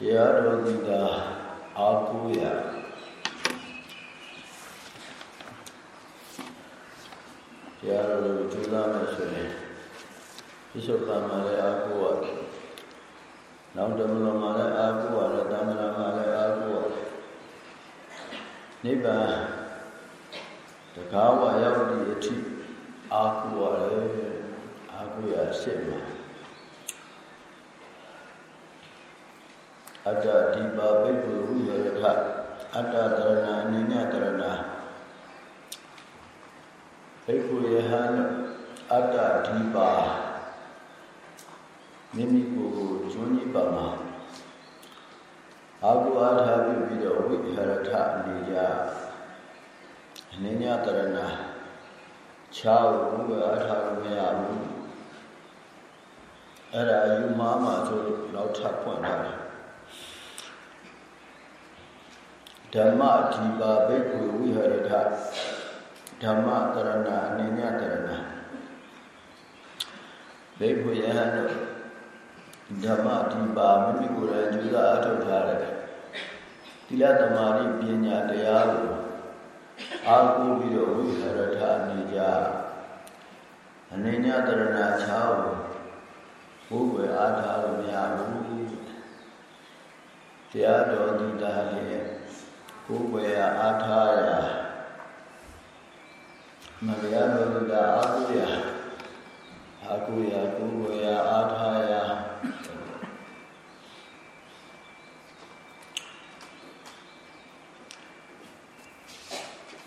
တရားတော်ဒီတာအာကိုရတရားတော်ကိုကျူးစားမယ်ဆိုရင်ပြစ္ဆုတ်ပံမှာလည်းအာကိုရတယ်နောက်ဓမ္မလုံးမှာလည်းအာကိုရတယ်တမ္မရာမှာလည်းအာကိုရတယ်နိဗ္ဗာန်တကားဝရောက်သည့်အထိအာကိုရတယ်အာကိုရရှင်းမှာ အတ္တဒီပါဘိက္ခုဝိရထအတ္တတရဏအနိညာတရဏဘိက္ခုယဟံအတ္တဒီပါမိမိကိုယ်ကိုကျွမ်းကြီးပါမှာအာဟုအားထားပြုပြီးတော့ဝိဟရထအနေကြအနိညာတရဏခြားဘုရားအားထားလို့မရဘူးအဲ့ဒါယူမားမှာဆိုတော့ထပ်ဖွင့်ထားတယ် ဓမ္မဒီပါဘိက္ခုဝိဟရထဓမ္မတရဏအနိညာတရဏဘိက္ခုယဟန်တို့ဓမ္မဒီပါမိမိကိုယ်တိုင်ကြိုးစားအထောက်ထားတယ်သီလသမာဓိပညာတရားကိုအာကိုပြီးတော့ဝိဟရထအနေကြအနိညာတရဏချာကိုဘိုးွယ်အားထားလို့မရဘူးတရားတော်ဒီတာလေး ကိုယ်ွယ်အားထားရမတရားတော်ကအားကိုရအားကိုရကိုယ်ွယ်အားထားရ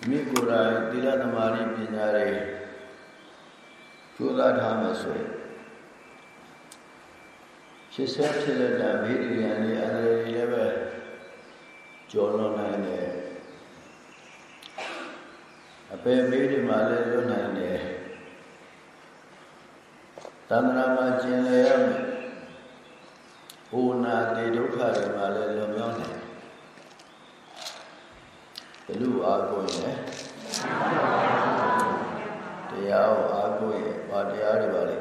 မိကိုယ်တိုင်သီလသမာဓိပညာတွေကျိုးစားထားမယ်ဆိုရင်ရှစ်ဆက်ဖြစ်တဲ့ဗိဓိယံလေးအန္တရာယ်လည်းပဲ ကျော်လွန်နိုင်တယ်အပေမေးတွေမှာလည်းလွတ်နိုင်တယ်သန္တရာမှာကျင်လည်ရမယ်ဟိုနာတိဒုက္ခတွေမှာလည်းလွန်မြောက်နိုင်တယ်ဘလူအားကိုရင်တရားကိုအားကိုရင်ဘာတရားတွေပါလဲ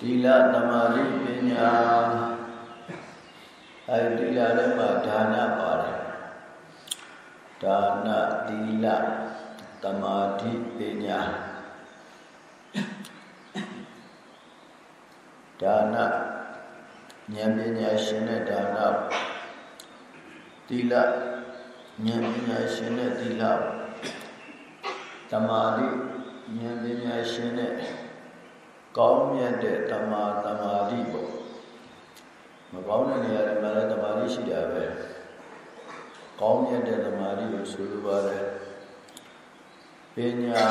သီလသမာဓိပညာ အဲဒီလာထဲမှာဒါနပါတယ်ဒါနသီလသမာဓိပညာဒါနဉာဏ်ပညာရှင်တဲ့ဒါနသီလဉာဏ်ပညာရှင်တဲ့သီလသမာဓိဉာဏ်ပညာရှင်တဲ့ကောင်းမြတ်တဲ့တမာတမာဓိပေါ့ မကောင်းတဲ့နေရာတွေမှာလည်းတမာဓိရှိတာပဲကောင်းမြတ်တဲ့တမာဓိကိုဆိုလိုပါတယ်ပညာ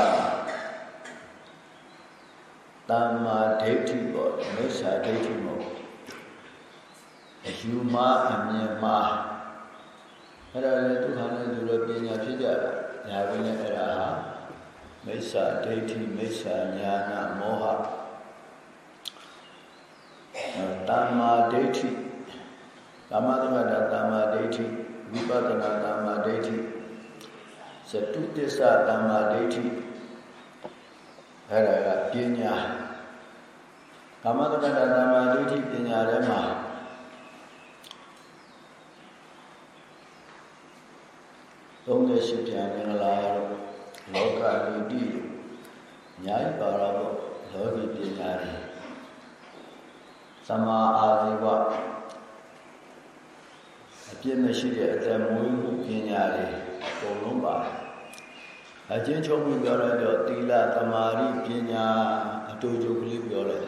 တမာဒိဋ္ဌိပေါ့မိစ္ဆာဒိဋ္ဌိမဟုတ်အယူမအမြင်မှာအဲ့ဒါလည်းသူဟာလည်းသူလည်းပညာဖြစ်ကြတာဒါပဲနဲ့အဲ့ဒါဟာမိစ္ဆာဒိဋ္ဌိမိစ္ဆာညာနာမောဟ တမ္မာဒိဋ္ဌိကာမသမတတမ္မာဒိဋ္ဌိဝိပဿနာတမ္မာဒိဋ္ဌိသတုတ္တစ္စတမ္မာဒိဋ္ဌိအဲ့ဒါကပညာကာမသမတတမ္မာဒိဋ္ဌိပညာထဲမှာ38ပြန်မင်္ဂလာတော့လောကလူတိအများကြီးပါတော့လောကီပညာတွေ သမာအာဇီဝအပြည့်မရှိတဲ့အသက်မွေးမှုပညာတွေအကုန်လုံးပါအချင်းချုပ်ပြီးပြောလိုက်တော့သီလသမာဓိပညာအတူတူကလေးပြောလိုက်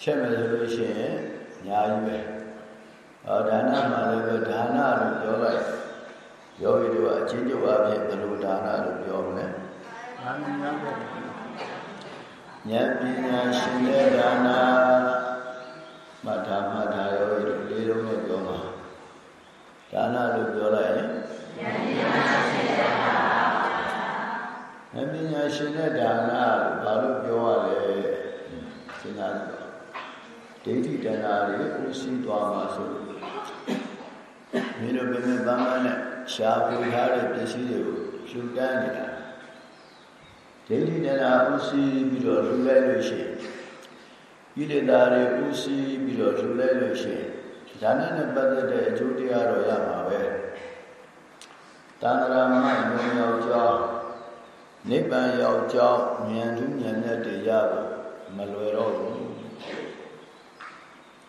ချက်မယ်ဆိုလို့ရှိရင်အများကြီးပဲဟောဒါနမှာလည်းပဲဒါနလို့ပြောလိုက်ယောဂီတို့အချင်းချုပ်အဖြစ်ဘယ်လိုဒါနလို့ပြောမလဲဉာဏ်ပညာရှင်တဲ့ဒါနာ မှတ်ထားမှတ်ထားရောလေးလုံးနဲ့ပြောမှာဒါနလို့ပြောလိုက်ရင်ဉာဏ်ပညာရှင်တဲ့ဒါနာဉာဏ်ပညာရှင်တဲ့ဒါနာလို့ဘာလို့ပြောရလဲစဉ်းစားကြည့်ဒိဋ္ဌိတဏှာတွေဥသိသွားမှာဆိုမင်းတို့ဘယ်နဲ့ပန်းပန်းနဲ့ရှားပူထားတဲ့ပစ္စည်းတွေကိုဖြူတန်းနေတာဒိဋ္ဌိတဏှာဥသိပြီးတော့လူလိုက်လို့ရှိရင် ကိလေသာတွေဥစီးပြီးတော့လှူလိုက်လို့ရှိရင်ဒါနဲ့နဲ့ပတ်သက်တဲ့အကျိုးတရားတော့ရမှာပဲတန္တရာမယုံရောက်ကြောင်းနိဗ္ဗာန်ရောက်ကြောင်းဉာဏ်သူဉာဏ်နဲ့တည်ရဖို့မလွယ်တော့ဘူး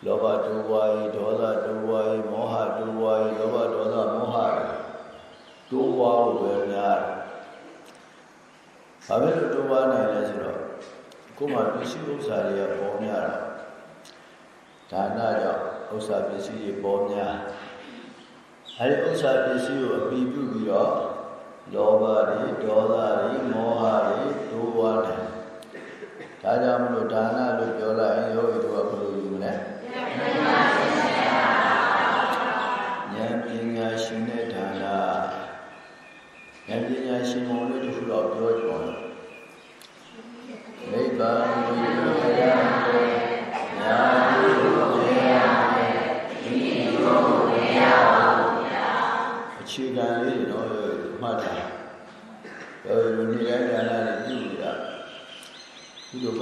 လောဘတိုးဝါးဒေါသတိုးဝါးမောဟတိုးဝါးလောဘဒေါသမောဟတိုးဝါးလို့ပဲများဘာပဲလို့တိုးဝါးနိုင်လဲဆိုတော့ ကိုယ်မှာပစ္စည်းဥစ္စာတွေကပေါ်များတာဒါနကြောင့်ဥစ္စာပစ္စည်းတွေပေါ်များအဲဒီဥစ္စာပစ္စည်းကိုအပြီးပြုပြီးတော့လောဘတွေဒေါသတွေမောဟတွေတိုးဝါးတယ်ဒါကြောင့်မလို့ဒါနလို့ပြောလိုက်ရင်ယောဂီတို့ကဘယ်လိုယူမလဲဉာဏ်ပညာရှင်တဲ့ဒါနဉာဏ်ပညာရှင်မုံလေး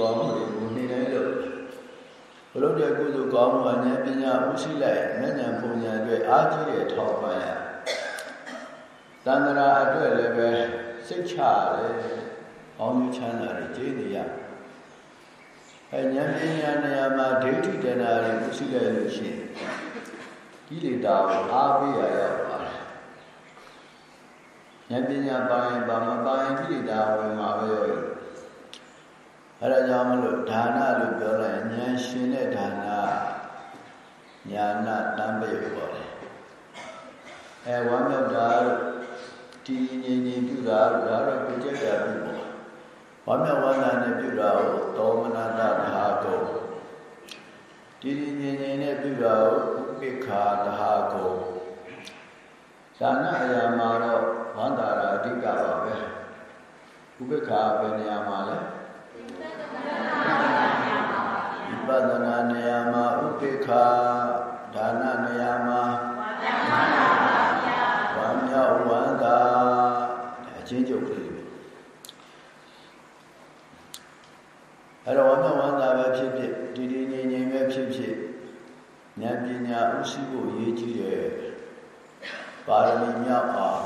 ကုသိုလ်ကောင်းမှုတွေကိုနေ့တိုင်းလုပ်ဘလို့တဲ့ကုသိုလ်ကောင်းမှုအနည်းပညာဥရှိလိုက်ဉာဏ်ပုံညာအတွက်အားကြီးတဲ့ထောက်ပံ့ရသန္တရာအတွက်လည်းပဲစိတ်ချရတယ်ကောင်းကျိုးချမ်းသာတွေကျေးနေရအဲဉာဏ်ပညာနေရာမှာဒိဋ္ဌိတဏှာတွေဥရှိလိုက်လို့ရှိရင်ကိလေသာကိုအားပေးရရောက်ပါတယ်ဉာဏ်ပညာပါရင်ပါမပါရင်ကိလေသာဝင်မှာပဲရော အဲဒါကြောင့်မလို့ဒါနလို့ပြောလိုက်ဉာဏ်ရှင်တဲ့ဒါနညာနာတံပေပေါ်တယ်အဲဝမ်းမြောက်တာတည်ငြိမ်ငြိမ်ပြုတာဒါတော့ပြည့်ကြတာပြုပေါ့ဝမ်းမြောက်ဝမ်းသာနဲ့ပြုတာကိုသောမနတသဟာကိုတည်ငြိမ်ငြိမ်နဲ့ပြုတာကိုဥပိ္ခာသဟာကိုဒါနအရာမှာတော့ဝန္တာရာအဓိကပါပဲဥပိ္ခာဘယ်နေရာမှာလဲ ဝိပဿနာနေရာမှာဥပိ္ခာဒါနနေရာမှာဝမ်းမြောက်ဝမ်းသာအချင်းချုပ်ကလေးအဲ့တော့ဝမ်းမြောက်ဝမ်းသာပဲဖြစ်ဖြစ်တည်တည်ငြိမ်ငြိမ်ပဲဖြစ်ဖြစ်ဉာဏ်ပညာဥရှိဖို့ရည်ကြီးတယ်ပါရမီမြောက်အောင်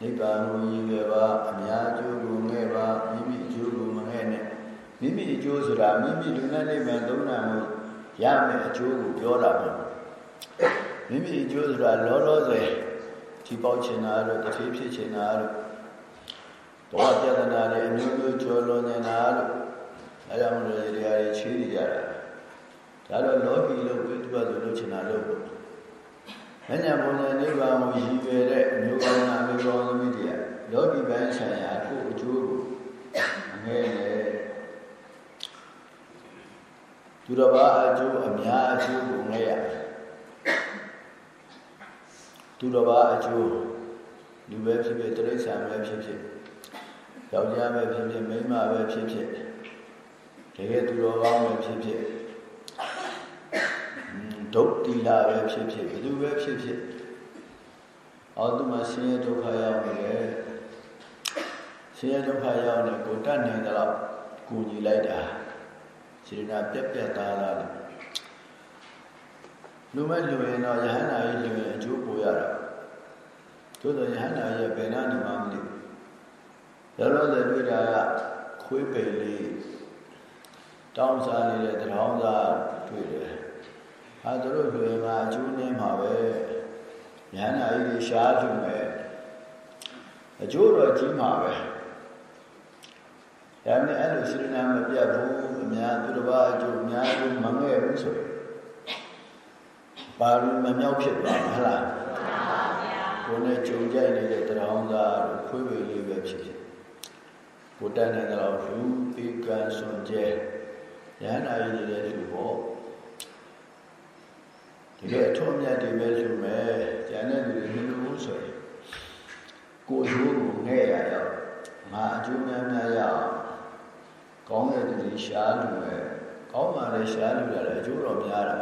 နိဗ္ဗာန်ကိုရည်ရွယ်ပါအများကျိုးကိုငဲ့ပါမိမိအကျိုးကိုမငဲ့နဲ့ မိမိအကျိုးဆိုတာမိမိလူနဲ့နိဗ္ဗာန်သုံးနာမှုရမယ်အကျိုးကိုပြောတာပေါ့မိမိအကျိုးဆိုတာလောလောဆယ်ဒီပေါက်ချင်တာလို့တစ်ထေးဖြစ်ချင်တာလို့ဘဝပြဿနာတွေအမျိုးမျိုးကျော်လွန်နေတာလို့အဲကြောင့်မလို့ဒီတရားတွေချေးနေကြတာဒါတော့လောကီလို့ပြည့်ပြတ်လို့လုပ်ချင်တာလို့ပေါ့မညာဘုံနဲ့နိဗ္ဗာန်ကိုရည်ရွယ်တဲ့အမျိုးကောင်းသားအမျိုးကောင်းသမီးတွေကလောကီပိုင်းဆိုင်ရာကိုအကျိုးကိုအငဲနဲ့ သူတော်ဘာအကျိုးအများအကျိုးကိုငဲရသူတော်ဘာအကျိုးလူပဲဖြစ်ဖြစ်တိရစ္ဆာန်ပဲဖြစ်ဖြစ်ယောက်ျားပဲဖြစ်ဖြစ်မိန်းမပဲဖြစ်ဖြစ်တကယ်သူတော်ကောင်းပဲဖြစ်ဖြစ်ဒုက္တိလာပဲဖြစ်ဖြစ်ဘယ်သူပဲဖြစ်ဖြစ်အော်သူမှဆင်းရဲဒုက္ခရောက်နေတယ်ဆင်းရဲဒုက္ခရောက်နေကိုတတ်နိုင်တယ်လို့ကိုညီလိုက်တာ စေတနာပြက်ပြက်သားသားလေလူမဲ့လူရင်တော့ယဟန္တာကြီးလူရင်အကျိုးပိုရတာသို့သောယဟန္တာရဲ့ဘယ်နာနေမှမသိလောလောဆယ်တွေ့တာကခွေးပိန်လေးတောင်းစားနေတဲ့တရောင်းစားတွေ့တယ်ဟာသူတို့လူမှာအကျိုးနည်းမှာပဲဉာဏ်နာကြီးရှားကြည့်မယ်အကျိုးတော့ကြီးမှာပဲဒါနဲ့အဲ့လိုစိရနာမပြတ်ဘူး အများသူတစ်ပါးအကျိုးအများကြီးမငဲ့ဘူးဆိုရင်ပါရမမြောက်ဖြစ်သွားမှာဟလားကိုယ်နဲ့ကြုံကြိုက်နေတဲ့တရားသားတို့ခွေးဝေလေးပဲဖြစ်ဖြစ်ကိုတန်းနေတဲ့လောက်လူပေကံစွန်ကျဲဉာဏ်နာကြီးနေတဲ့လူပေါ့တကယ်အထွတ်အမြတ်တွေပဲလူမယ်ကျန်တဲ့လူတွေမလူဘူးဆိုရင်ကိုယ်ရိုးကိုငဲ့ရရောက်ငါအကျိုးများများရအောင် ကောင်းတဲ့သူတွေရှားလူပဲကောင်းမှလည်းရှားလူရတယ်အကျိုးတော်များတာ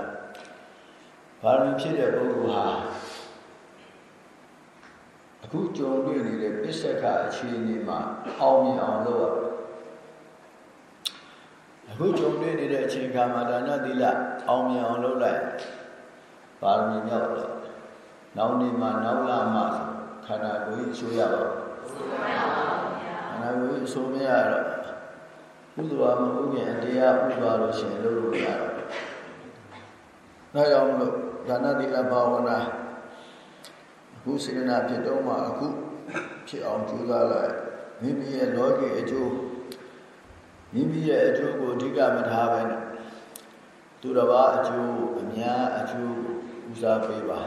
ဘာလို့ဖြစ်တဲ့ပုဂ္ဂိုလ်ဟာအခုကြုံတွေ့နေတဲ့ပစ္စကအခြေအနေမှာအောင်မြင်အောင်လုပ်ရအဲအခုကြုံတွေ့နေတဲ့အချိန်ခါမှာဒါနသီလအောင်မြင်အောင်လုပ်လိုက်ပါရမီမြောက်တော့နောက်နေ့မှနောက်လာမှခန္ဓာကိုယ်ကြီးအဆိုးရပါဘူးခန္ဓာကိုယ်ကြီးအဆိုးမရတော့ ကုသိုလ်အမဟုတ်ခင်အတရားဥပါလို့ရှင်လုပ်လို့ရတော့ဒါကြောင့်လို့ဒါနသီလဘာဝနာအခုစေနာဖြစ်တော့မှအခုဖြစ်အောင်ကြိုးစားလိုက်မိမိရဲ့လောကီအကျိုးမိမိရဲ့အကျိုးကိုအဓိကမထားပဲနဲ့သူတစ်ပါးအကျိုးအများအကျိုးဦးစားပေးပါ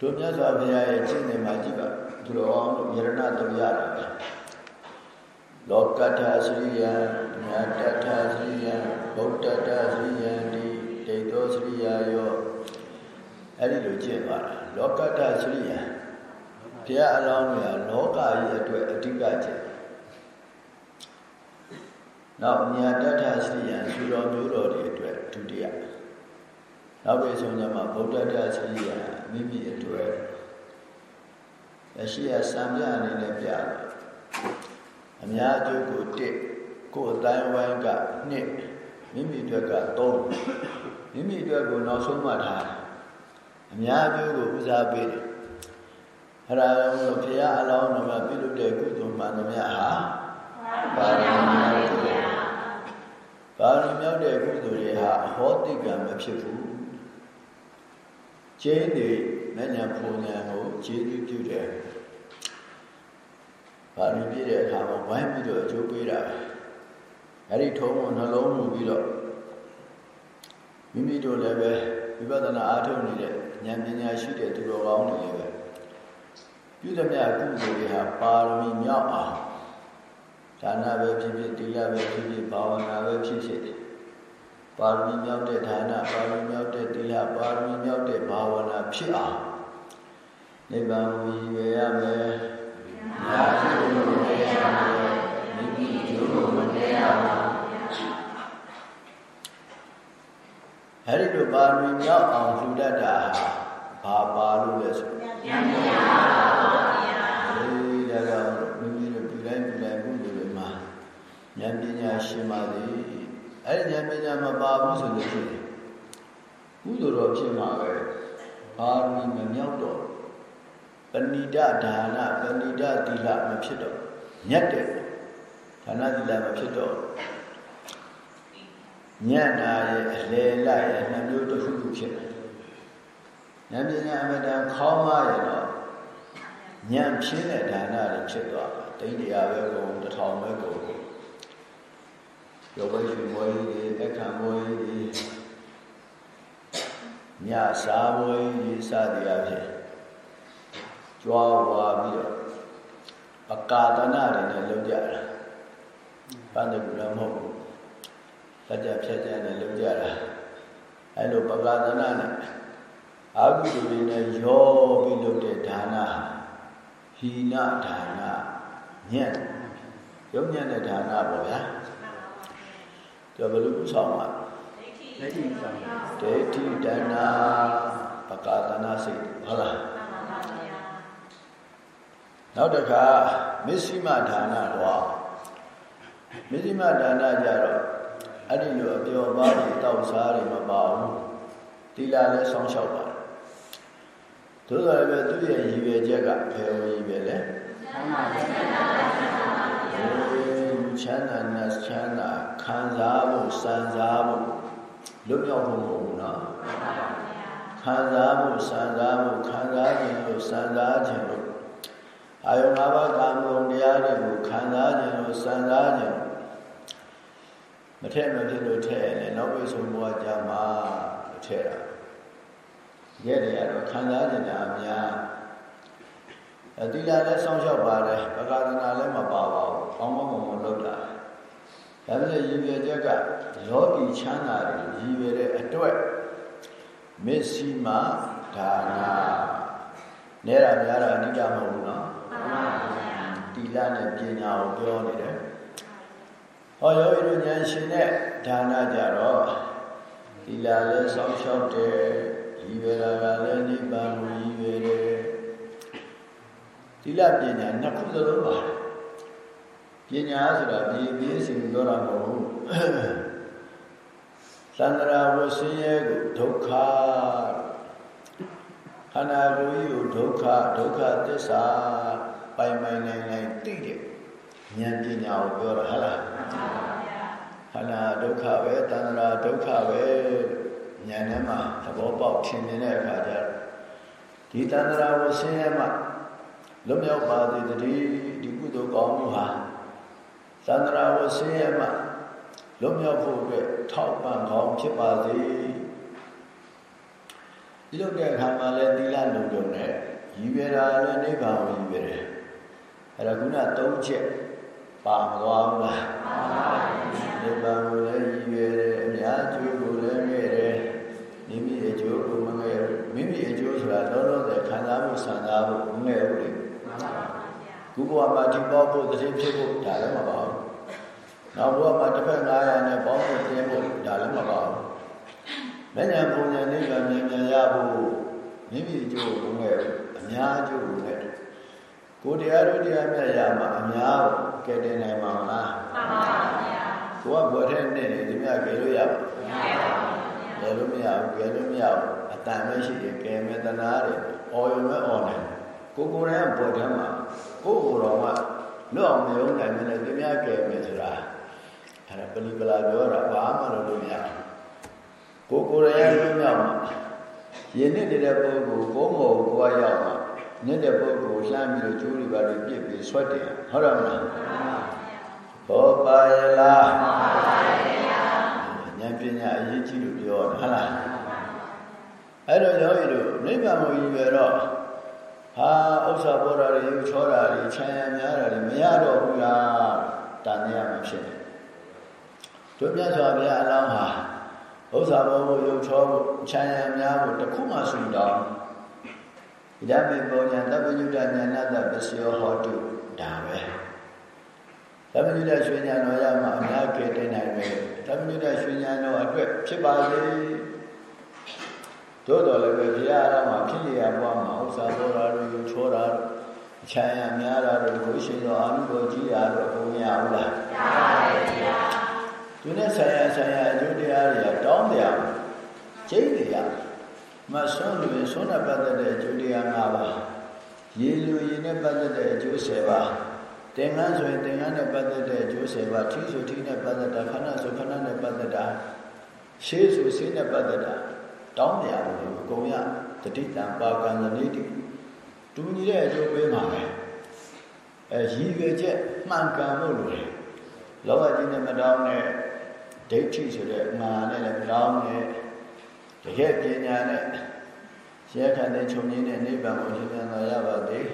တို့မြတ်စွာဘုရားရဲ့ကျင့်စဉ်မှာကြည့်ပါသူတော်အောင်လို့ယရဏတော်ရတာပဲ လောကတ္ထသရိယံမြတ်တ္ထသရိယံဗုဒ္ဓတ္ထသရိယံဒီဒိဋ္ဌောသရိယာယောအဲ့ဒီလိုကျင့်ပါတာလောကတ္ထသရိယံဘုရားအလောင်းတွေကလောကကြီးအတွက်အဓိကကျင့်နောက်မြတ်တ္ထသရိယံသူတော်မျိုးတော်တွေအတွက်ဒုတိယနောက်ပြီးဆုံးကြမှာဗုဒ္ဓတ္ထသရိယံမိမိအတွက်အရှိယစံပြအနေနဲ့ပြတယ် အများအကျိုးကိုတစ်ကိုယ်အတိုင်းဝိုင်းကနှစ်မိမိအတွက်ကသုံးမိမိအတွက်ကိုနောက်ဆုံးမှထားတယ်အများအကျိုးကိုဦးစားပေးတယ်အဲ့ဒါကြောင့်ဘုရားအလောင်းတော်မှာပြုလုပ်တဲ့ကုသိုလ်မှန်သမျှဟာပါရမီမြောက်တယ်ပါရမီမြောက်တဲ့ကုသိုလ်တွေဟာအဟောတိကံမဖြစ်ဘူးကျင်းတွေမဉ္ဇဉ်ဖုန်ဉဏ်ကိုခြေပြုပြုတယ် ပါရမီပြည့်တဲ့အခါမှာဝိုင်းပြီးတော့အကျိုးပေးတာအဲ့ဒီထုံးကိုနှလုံးမူပြီးတော့မိမိတို့လည်းပဲဝိပဿနာအားထုတ်နေတဲ့ဉာဏ်ပညာရှိတဲ့သူတော်ကောင်းတွေလည်းပဲပြုသမျှကုသိုလ်တွေဟာပါရမီမြောက်အောင်ဒါနပဲဖြစ်ဖြစ်တိလပဲဖြစ်ဖြစ်ဘာဝနာပဲဖြစ်ဖြစ်ပါရမီမြောက်တဲ့ဒါနပါရမီမြောက်တဲ့တိလပါရမီမြောက်တဲ့ဘာဝနာဖြစ်အောင်နိဗ္ဗာန်ကိုရည်ရွယ်ရမယ်။ အဲဒီလိုပါရမီမြောက်အောင်လှူတတ်တာဘာပါလို့လဲဆို။ဉာဏ်ပညာပါဗျာ။အေးဒါကြောင့်မိမိတို့ပြုတိုင်းပြုတိုင်းကုသိုလ်တွေမှာဉာဏ်ပညာရှင်ပါသည်။အဲဒီဉာဏ်ပညာမပါဘူးဆိုလို့ရှိရင်ကုသိုလ်တော်ဖြစ်မှာပဲ။ပါရမီမမြောက်တော့ ပဏိဒဒါနပဏိဒသီလမဖြစ်တော့ညက်တယ်ဒါနသီလမဖြစ်တော့ညံ့တာရဲ့အလေလိုက်ရဲ့နှမျိုးတစ်ခုခုဖြစ်တယ်ဉာဏ်ပညာအမတန်ခေါင်းမရဲ့တော့ဉာဏ်ဖြင်းတဲ့ဒါနတွေဖြစ်သွားတယ်တိတ်တရားပဲကုန်တစ်ထောင်ပဲကုန်ယောဘရွှေမွေးကြီးအခမ်းမွေးကြီးညစာမွေးကြီးစသည်အဖြစ် ကြွားဝါပြီးတော့ပကာဒနာတွေနဲ့လုပ်ကြတာပန်းတယ်ကူလည်းမဟုတ်ဘူးလက်ကြဖြတ်ကြနဲ့လုပ်ကြတာအဲလိုပကာဒနာနဲ့အာဟုတုတွေနဲ့ရောပြီးလုပ်တဲ့ဒါနဟိနဒါနညံ့ရုံညံ့တဲ့ဒါနပေါ့ဗျာကြောဘလူဆောင်ပါဒိဋ္ဌိဒိဋ္ဌိဒိဋ္ဌိဒါနပကာဒနာစိတ်ဟုတ်လား နောက်တစ်ခါမစ္စည်းမဒါနတော့မစ္စည်းမဒါနကြတော့အဲ့ဒီလိုအပျော်ပါးတွေတောက်စားတွေမပါဘူးတိလာလည်းဆောင်းလျှောက်ပါတယ်သို့တော်လည်းသူ့ရဲ့ရည်ရွယ်ချက်ကဘယ်လိုရည်ရွယ်လဲချမ်းသာနဲ့ချမ်းသာခံစားဖို့စံစားဖို့လွတ်မြောက်ဖို့မဟုတ်ဘူးနော်ခံစားဖို့စံစားဖို့ခံစားခြင်းလို့စံစားခြင်းလို့ အာယု၅ပါးကာမဂုဏ်တရားတွေကိုခံစားခြင်းလို့စံစားခြင်းမထက်မဖြစ်လို့ထည့်ရင်နောက်ပိတ်ဆုံးဘဝကြမှာမထည့်တာရဲ့တွေကတော့ခံစားခြင်းတာအများအတိလာလည်းစောင့်ရှောက်ပါတယ်ပကာသနာလည်းမပါပါဘူးကောင်းကောင်းမွန်မွန်လုပ်တာဒါပေမဲ့ရည်ရွယ်ချက်ကလောကီချမ်းသာတွေရည်ရွယ်တဲ့အတွက်မစ္စည်းမဒါနာနဲတာများတာအနိဒမဟုတ်ဘူးနော် တိလနဲ့ပညာကိုပြောနေတယ်ဟောယောဂီတို့ဉာဏ်ရှင်တဲ့ဒါနကြတော့တိလလည်းစောင့်ရှောက်တယ်ရည်ရွယ်တာကလည်းနိဗ္ဗာန်ကိုရည်ရွယ်တယ်တိလပညာနှစ်ခုစလုံးပါပညာဆိုတာပြည်ပြင်းစီပြောတာမဟုတ်ဘူးအသန္တရာဝဆင်းရဲကိုဒုက္ခ ခန္ဓာကိုယ်ကြီးကိုဒုက္ခဒုက္ခသစ္စာပိုင်ပိုင်နိုင်နိုင်သိတဲ့ဉာဏ်ပညာကိုပြောတာဟုတ်လားခန္ဓာဒုက္ခပဲသန္တရာဒုက္ခပဲဉာဏ်ထဲမှာသဘောပေါက်ထင်နေတဲ့အခါကျတော့ဒီသန္တရာကိုဆင်းရဲမှလွတ်မြောက်ပါစေတည်းဒီကုသိုလ်ကောင်းမှုဟာသန္တရာကိုဆင်းရဲမှလွတ်မြောက်ဖို့အတွက်ထောက်ပံ့ကောင်းဖြစ်ပါစေ ဒီလိုတဲ့အခါမှာလည်းသီလလုံလုံနဲ့ရည်ရွယ်တာလည်းနိဗ္ဗာန်ကိုရည်ရွယ်တယ်အဲ့ဒါခုန၃ချက်ပါမသွားဘူးလားပါပါနိဗ္ဗာန်ကိုလည်းရည်ရွယ်တယ်အများကျိုးကိုလည်းငဲ့တယ်မိမိအကျိုးကိုမငဲ့ဘူးမိမိအကျိုးဆိုတာလောလောဆယ်ခံစားမှုဆန္ဒဖို့မငဲ့ဘူးလေမှန်ပါပါခုဘဝမှာဒီပေါ့ဖို့တည်းဖြစ်ဖို့ဒါလည်းမပါဘူးနောက်ဘဝမှာတစ်ဖက်900နဲ့ပေါင်းဖို့တင်းဖို့ဒါလည်းမပါဘူး မဉ္ဇဉ်ပုံဉ္ဇဉ်နိဗ္ဗာန်မြင်မြင်ရဖို့မိမိအကျိုးကိုငဲ့အများအကျိုးကိုငဲ့ကိုတရားတို့တရားမြတ်ရမှာအများကဲတင်နိုင်မှာမလားမှန်ပါဗျာကိုကဘောထဲနဲ့နေဒီမြတ်ကဲလို့ရပါမရပါဘူးကဲလို့မရဘူးကဲလို့မရဘူးအတန်ပဲရှိတယ်ကဲမေတနာတယ်အော်ရုံပဲအော်နိုင်ကိုကိုယ်တိုင်ဘောထဲမှာကိုယ်ကိုယ်တော်ကလွတ်အောင်မယုံနိုင်တဲ့ဒီမြတ်ကဲမယ်ဆိုတာအဲ့ဒါပလီပလာပြောတာဘာမှလုပ်လို့မရဘူး ကိုယ်ကိုယ်တိုင်လွတ်မြောက်မှာယင်းနေတဲ့ပုဂ္ဂိုလ်ကိုမောကိုယ်ရောက်မှာနေတဲ့ပုဂ္ဂိုလ်လှမ်းပြီးတော့ကျိုးတွေပါပြီးပြစ်ပြီးဆွတ်တယ်ဟုတ်တယ်မလားဘောပါယလားဉာဏ်ပညာအရေးကြီးလို့ပြောတာဟုတ်လားအဲ့တော့ယောဂီတို့နိဗ္ဗာန်ကိုရည်ရွယ်တော့ဟာဥစ္စာပေါ်တာတွေချောတာတွေခြံရများတာတွေမရတော့ဘူးလားတန်ရမှာဖြစ်တယ်တို့မြတ်စွာဘုရားအလောင်းဟာ ဥစ္စာပေါ်ကိုရုပ်ချောဖို့ခြံရများဖို့တခုမှဆူတောင်းဣဒမေပုံညာတပ္ပညုတဉာဏတပစ္စယောဟောတုဒါပဲတပ္ပညုတရွှေဉာဏ်တော်ရမှာအများကဲတင်နိုင်ပဲတပ္ပညုတရွှေဉာဏ်တော်အတွက်ဖြစ်ပါစေတို့တော်လည်းပဲဘုရားအရမှာဖြစ်ရဘွားမှာဥစ္စာပေါ်တာတို့ယူချောတာတို့ခြံရများတာတို့ကိုရှိသောအာနုဘောကြီးတာတို့ဘုံမရဘူးလားမရပါဘူးဗျာသူနဲ့ဆရာဆရာအကျိုးတရားတွေကတောင်းတရား ကျိတ်တရားမဆုံးလူရင်ဆုံးနဲ့ပတ်သက်တဲ့အကျိုးတရား၅ပါးရေလူရေနဲ့ပတ်သက်တဲ့အကျိုး၁၀ပါးသင်္ကန်းဆိုရင်သင်္ကန်းနဲ့ပတ်သက်တဲ့အကျိုး၁၀ပါးထီဆိုထီနဲ့ပတ်သက်တာခဏဆိုခဏနဲ့ပတ်သက်တာရှေးဆိုရှေးနဲ့ပတ်သက်တာတောင်းတရားလို့အကုန်ရတတိတံပါကံသနိတိတူညီတဲ့အကျိုးပေးမှာပဲအဲရည်ရွယ်ချက်မှန်ကန်ဖို့လိုတယ်လောကကြီးနဲ့မတောင်းနဲ့ဒိဋ္ဌိဆိုတဲ့မာနဲ့လည်းမတောင်းနဲ့တ ကယ်ပညာနဲ့ရဲခံတဲ့ခြုံရင်းနဲ့နိဗ္ဗာန်ကိုလင်းမြန်တော်ရပါသေး။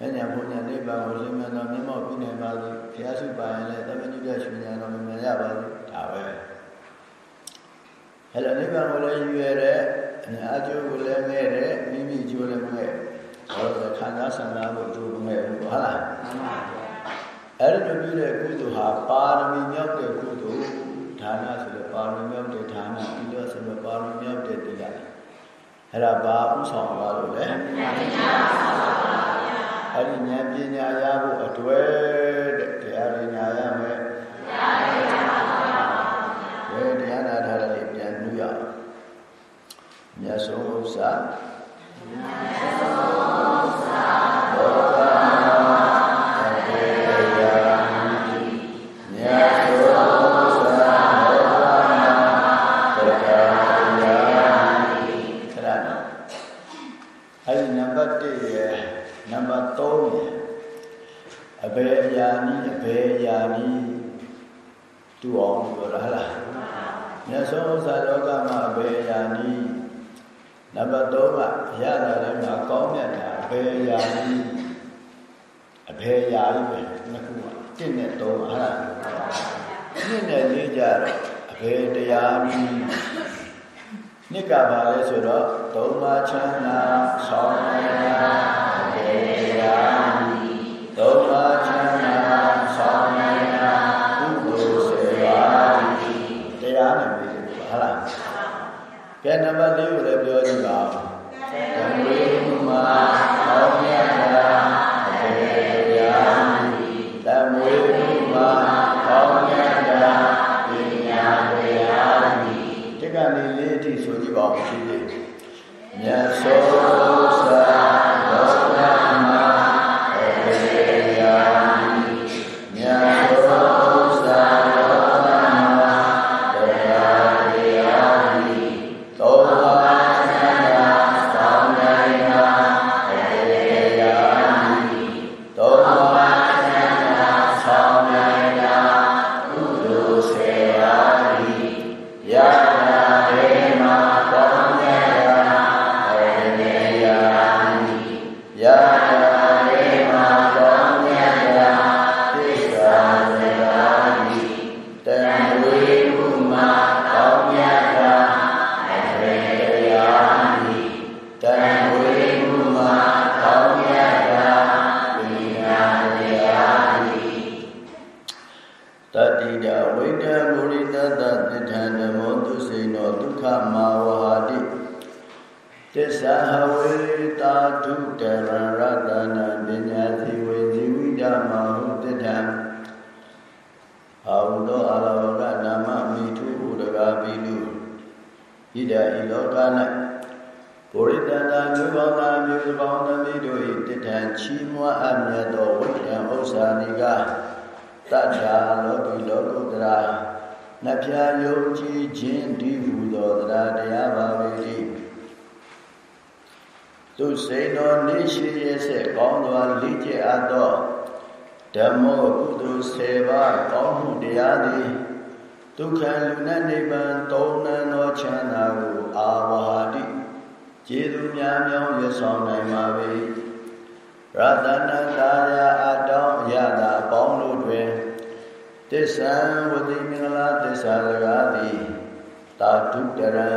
ဉာဏ်ဘုံညာနိဗ္ဗာန်ကိုလင်းမြန်တော်မြတ်မောပြီးနိုင်ပါစေ။ဘုရားရှိပါရင်လည်းသမဏိတရှင်ညာတော်မြင်မြန်ရပါစေ။ဒါပဲ။အဲ့တော့နိဗ္ဗာန်ကိုလည်းယူရတဲ့အညာအကျိုးကိုလည်းမဲ့တဲ့မိမိအကျိုးလည်းမဲ့။ဟောတဲ့ခန္ဓာဆန္ဒကိုအကျိုးမဲ့ဘူးဟုတ်လား။မှန်ပါဗျာ။အဲ့ဒီလိုပြုတဲ့ကုသိုလ်ဟာပါရမီမြောက်တဲ့ကုသိုလ် ဒါနဆိုတဲ့ပါရမီမြောက်တဲ့ဒါနပြီးတော့ဆိုတဲ့ပါရမီမြောက်တဲ့တရားအဲ့ဒါဘာဥဆောင်လာလို့လဲဉာဏ်ပညာပါပါဗျာအဲ့ဒီဉာဏ်ပညာရဖို့အတွက်တဲ့တရားရညာရမယ်တရားရညာပါပါဗျာဒီတရားနာထားတဲ့ပြန်နှူးရအောင်မြတ်ဆုံးဥစ္စာမြတ်ဆုံး မြတ်စွာဘုရားလောကမှာအဘယ်အရာနည်းနံပါတ်3ကအရာတွေမှာကောင်းမြတ်တာအဘယ်အရာနည်းအဘယ်အရာကြီးပဲနှစ်ခုပါ1နဲ့3ပါဟလား1နဲ့4ကြတော့အဘယ်တရားနည်းနှစ်ကပါလဲဆိုတော့သုံးပါးချမ်းသာဆောင်းနေတာ ကဲနံပါတ်၄ကိုလည်းပြောကြည့်ပါဦးဓမ္မေဥမာသောမြတ်တာအဘေတရားမိဓမ္မေဥမာသောမြတ်တာပညာတရားမိဒီကနေ့လေးအထိဆိုကြည့်ပါဦးရှင်မြတ်စွာ ပေါင်းတို့တွင်တစ္ဆံဝတိမင်္ဂလာတစ္ဆာစကားသည်တာတုတရံ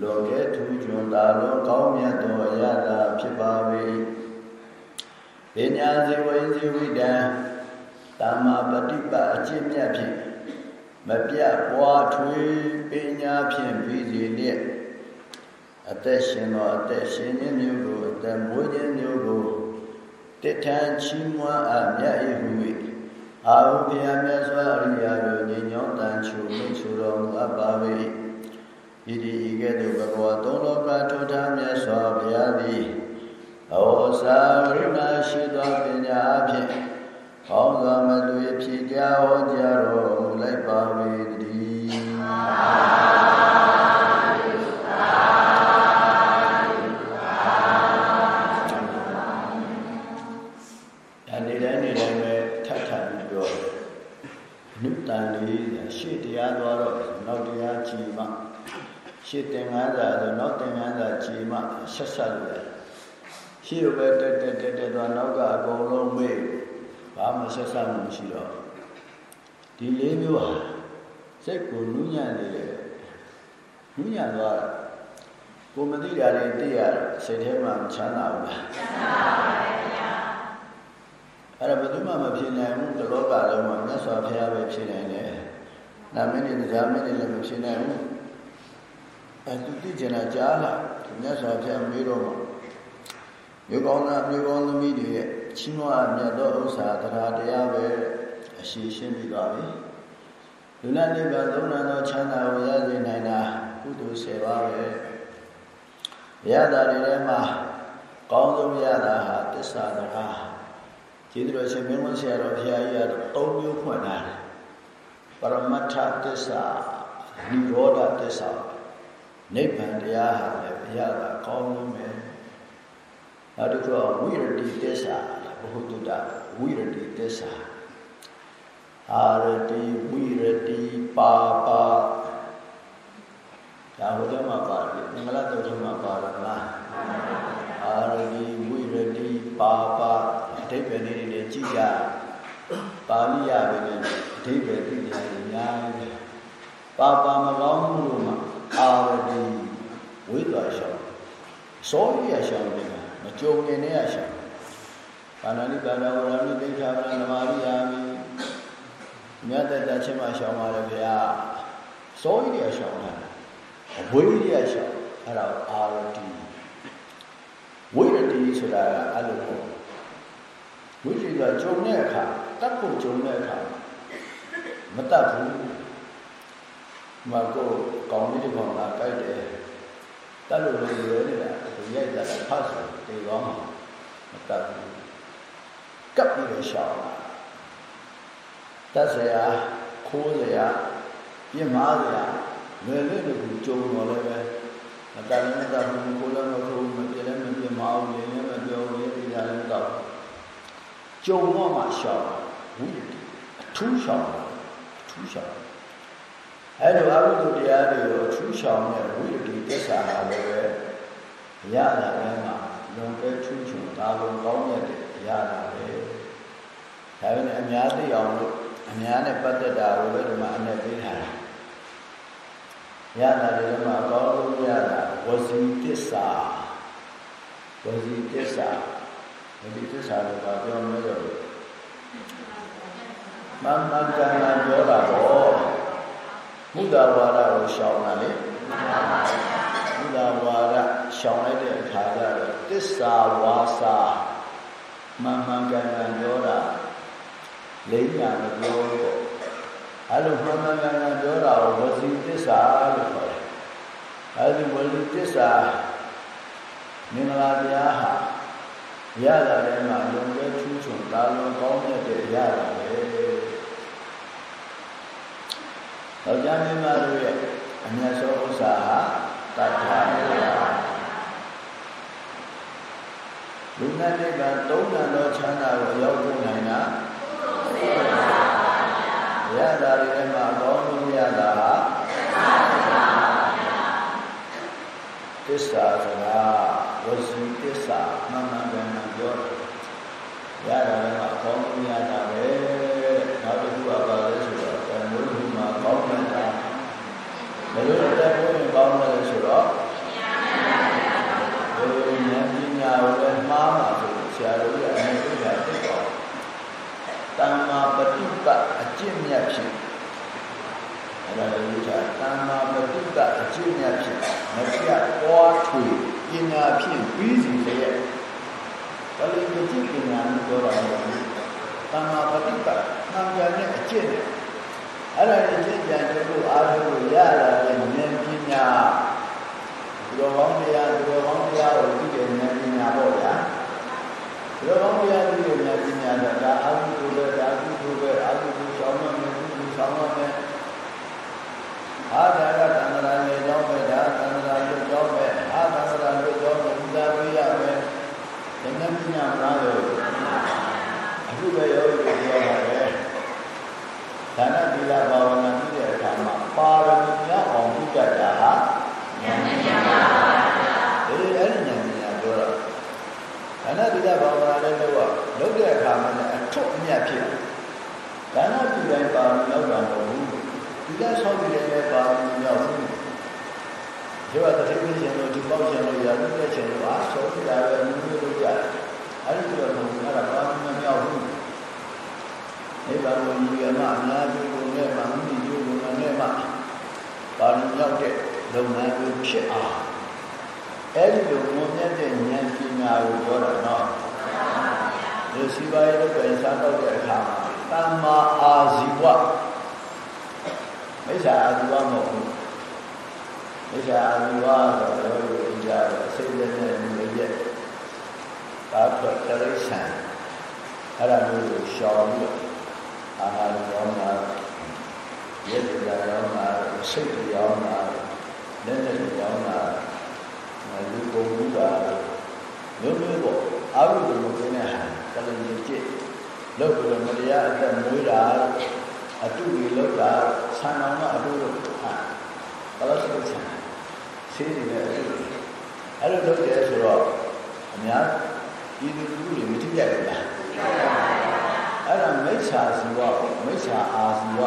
လောကထူးကျွန်းတာလုံးကောင်းမြတ်သောအရာသာဖြစ်ပါ၏ပညာစီဝိဇိဝိတံတမ္မာပฏิပတ်အချင်းမြတ်ဖြင့်မပြတ်ပွားထွေးပညာဖြင့်ပြီးစီနှင့်အသက်ရှင်သောအသက်ရှင်ခြင်းမျိုးကိုအသက်မွေးခြင်းမျိုးကို တထံချီးမွမ်းအမြတ်၏ဟူ၍အာဟုဘုရားမြတ်စွာအရိယာတို့ညီညွတ်တန်ချူမိချူတော်မူအပ်ပါ၏။ဤဒီဤကဲ့သို့ဘဂဝါသုံးလောကထုထာမြတ်စွာဘုရားသည်ဩဇာဝိနာရှိသောပညာဖြင့်ဟောင်းသောမတွေ့ဖြစ်ကြဟောကြားတော်မူလိုက်ပါ၏တည်း။ ရှစ်တင်ငန်းသာဆိုနောက်တင်ငန်းသာခြေမှဆက်ဆက်လို့ရရှေ့ဘက်တက်တက်တက်တက်တော့နောက်ကအကုန်လုံးမေ့ဘာမှဆက်ဆက်မှုမရှိတော့ဒီလေးမျိုးဟာစိတ်ကိုနူးညံ့နေတယ်နူးညံ့သွားတာကိုမသိတာလည်းသိရစိတ်ထဲမှာချမ်းသာဘူးလားချမ်းသာပါဘူးဗျာအဲ့ဒါဘယ်သူမှမဖြစ်နိုင်ဘူးတလောကလုံးမှာမြတ်စွာဘုရားပဲဖြစ်နိုင်တယ်နာမည်နဲ့တရားမည်နဲ့လည်းမဖြစ်နိုင်ဘူး အဲသူသိကျင်တာကြားလာသူမြတ်စွာဘုရားမေးတော့မှမြို့ကောင်းသားမြို့ကောင်းသမီးတွေရဲ့ချီးမွမ်းအမြတ်သောဥစ္စာတရားတရားပဲအရှိရှင်းပြီးသွားပြီလူနာနိဗ္ဗာန်သုံးနာသောချမ်းသာကိုရစေနိုင်တာကုသိုလ်၁၀ပါးပဲဘုရားသားတွေထဲမှာကောင်းဆုံးရတာဟာတစ္ဆာတရားကျေးဇူးတော်ရှင်မင်းမဆရာတော်ဘုရားကြီးကတော့၃မျိုးဖွင့်ထားတယ်ပရမတ္ထတစ္ဆာနိရောဓတစ္ဆာ နိဗ္ဗာန်တရားဟာလည်းဘုရားကကောင်းလို့မယ်နောက်တစ်ခုကဝိရတိတစ္ဆာဘုဟုတ္တဝိရတိတစ္ဆာအာရတိဝိရတိပါပါဒါဟိုတမှာပါတယ်မင်္ဂလာတုတ်မှာပါတော့လားအာရတိဝိရတိပါပါအတိပ္ပယ်လေးတွေကြည့်ကြပါဠိရပဲနဲ့အတိပ္ပယ်သိကြရများပါပါမကောင်းဘူးလို့မှာ ရှာတယ်ဝိသွားရှာစောရိယရှာတယ်မကြုံရင်လည်းရှာပါဏာတိကာလဝရမိဒိဋ္ဌာပရဏမာရိယာမိမြတ်တက်တချင်းမှရှောင်းပါလေဗျာစောရိယရှောင်းတာအဝိရိယရှောင်းအဲ့ဒါအာရတိဝိရတိဆိုတာကအဲ့လိုပေါ့ဝိရိယကဂျုံတဲ့အခါတတ်ဖို့ဂျုံတဲ့အခါမတတ်ဘူး မှာကိုကောင်းတဲ့ဘောင်လာကြိုက်တယ်တတ်လို့လို့ရဲနေတာဒီရိုက်တာဖတ်ဆိုတေကောင်းမတတ်ဘူးကပ်ပြီးတော့ရှောင်းလာတတ်စရာခိုးစရာပြင်းမာစရာလွယ်လွယ်တူကြုံတော့လည်းပဲမတတ်လည်းမတတ်ဘူးကိုလည်းမခိုးမပြင်းလည်းမပြင်းမာဘူးလည်းမပြောဘူးလည်းဒီသားလည်းတော့ကြုံတော့မှရှောင်းဝိအထူးရှောင်းအထူးရှောင်း အဲ့လိုအဘုဒ္ဓတရားတွေကိုအထူးရှောင်းတဲ့ဝိတ္တိသစ္စာဟာလည်းပဲရတာလည်းမှာလွန်ကဲထူးချွန်ဒါလုံးကောင်းတဲ့ရတာပဲဒါပေမဲ့အများသိအောင်လို့အများနဲ့ပတ်သက်တာကိုပဲဒီမှာအနဲ့ပေးထားတာရတာတွေမှာအကောင်းဆုံးရတာဝစီတစ္ဆာဝစီတစ္ဆာဝစီတစ္ဆာလို့ပြောမလို့မမ္မကံပြောတာပေါ့ မုဒ္ဒဝါဒကိုရှောင်တာလေမုဒ္ဒဝါဒရှောင်လိုက်တဲ့အခါကျတော့တစ္ဆာဝါစာမမ္မကံပြောတာလိမ့်ညာမပြောတော့အဲ့လိုမှန်မှန်ကန်ကန်ပြောတာကိုဝစီတစ္ဆာလို့ခေါ်တယ်အဲ့ဒီဝစီတစ္ဆာမင်္ဂလာတရားဟာရတာလည်းမှလုံကျဲထူးချွန်ဒါလုံကောင်းတဲ့ရတာပဲ ယောက်ျားမိန်းမတို့ရဲ့အမြတ်ဆုံးဥစ္စာဟာတတ္ထာလူနဲ့နိဗ္ဗာန်သုံးဏသောချမ်းသာကိုရောက်ဖို့နိုင်တာရတာတွေမှာအကောင်းဆုံးရတာဟာသစ္စာဆိုတာဝစီသစ္စာမှန်မှန်ကန်ကန်ပြောတယ်ရတာလည်းအကောင်းဆုံးရတာပဲနောက်တစ်ခုကပါလဲဆိုတော့ တန်ဖိုးမှုမှာကောင်းတာဘယ်လိုတန်ဖိုးရင်ကောင်းတယ်ဆိုတော့ဘယ်လိုဉာဏ်ပညာကိုလည်းမှားမှာဆိုဆရာတို့ရဲ့အနေနဲ့သိတော့တမ္မာပฏิပတ်အကျင့်မြတ်ဖြစ်အဲ့ဒါလည်းဒီကတမ္မာပฏิပတ်အကျင့်မြတ်ဖြစ်မပြတ်ပွားထွေပညာဖြင့်ပြီးစီလျက်ဘာလို့ဒီကျင့်ပညာကိုပြောတာလဲတမ္မာပฏิပတ်မှန်ကန်တဲ့အကျင့်နဲ့ အဲ့ဒါအကျင့်ကြံတို့အားထုတ်လို့ရတာလည်းဉာဏ်ပညာဒီလိုကောင်းတရားဒီလိုကောင်းတရားကိုသိတဲ့ဉာဏ်ပညာပေါ့ဗျာဒီလိုကောင်းတရားသိတဲ့ဉာဏ်ပညာတော့ဒါအာဟုကိုပဲဒါကုကိုပဲအာဟုကိုရှောင်းမှမယ်ကုကိုရှောင်းမှမယ်အာဒါကတန္တရာရဲ့ကြောင်းပဲဒါတန္တရာရဲ့ကြောင်းပဲအာတန္တရာရဲ့ကြောင်းပဲဥဒါပေးရမယ်ဉာဏ်ပညာမလားလို့အခုပဲယောဂီတွေပြောပါတယ် ဒါနသီလဘာဝနာပြုတဲ့အခါမှာပါရမီများအောင်ပြုတတ်တာဟာဉာဏ်ပညာပါဗျာဒီအဲ့ဒီဉာဏ်ပညာပြောတာဒါနသီလဘာဝနာလည်းတော့လုပ်တဲ့အခါမှာအထွတ်အမြတ်ဖြစ်ဒါနပြုတိုင်းပါရမီရောက်တာမဟုတ်ဘူးဒီကဆောက်ပြီးတဲ့ပါရမီရောက်ဘူးဒီว่าတတိပရှင်တို့ဒီပေါက်ရှင်တို့ရာလူတဲ့ရှင်တို့အားဆောပြတာပဲမျိုးမျိုးလုပ်ကြတယ်အဲ့ဒီတော့ဘုရားကပါရမီမရောက်ဘူး နိဗ္ဗာန်ကိုမြည်ရမှအများကြီးကိုနဲ့မှမိမိတို့ကိုနဲ့မှပါရမီရောက်တဲ့လုပ်ငန်းကိုဖြစ်အောင်အဲ့ဒီလိုငုံမြတ်တဲ့ဉာဏ်ပညာကိုပြောတာနော်ဒီစီပါရဲ့ပြန်စားတော့တဲ့အခါမှာတမ္မာအာဇီဝမိစ္ဆာအာဇီဝမဟုတ်ဘူးမိစ္ဆာအာဇီဝဆိုတော့ဒီကြတော့စိတ်နဲ့နဲ့မြည်ရဲ့ဒါတော့တရိစ္ဆာန်အဲ့ဒါမျိုးကိုရှောင်ပြီးတော့ အာဟာရရောင်းတာရေဒီရောင်းတာစိတ်ရောင်းတာလက်နဲ့ရောင်းတာလူကုန်မှုတာမျိုးမျိုးပေါ့အာဟုကိုမသိတဲ့ဟာကလည်းရကြည့်လောက်ပြီးတော့မတရားအသက်မွေးတာအတုကြီးလောက်တာဆံအောင်တော့အတုလို့ဟာဘာလို့ဆိုချင်ဆေးနေတဲ့အတုအဲ့လိုလုပ်တယ်ဆိုတော့အများဒီလူလူတွေမတိပြတ်ဘူးလား အဲ့ဒါမိစ္ဆာဇီဝမိစ္ဆာအာဇီဝ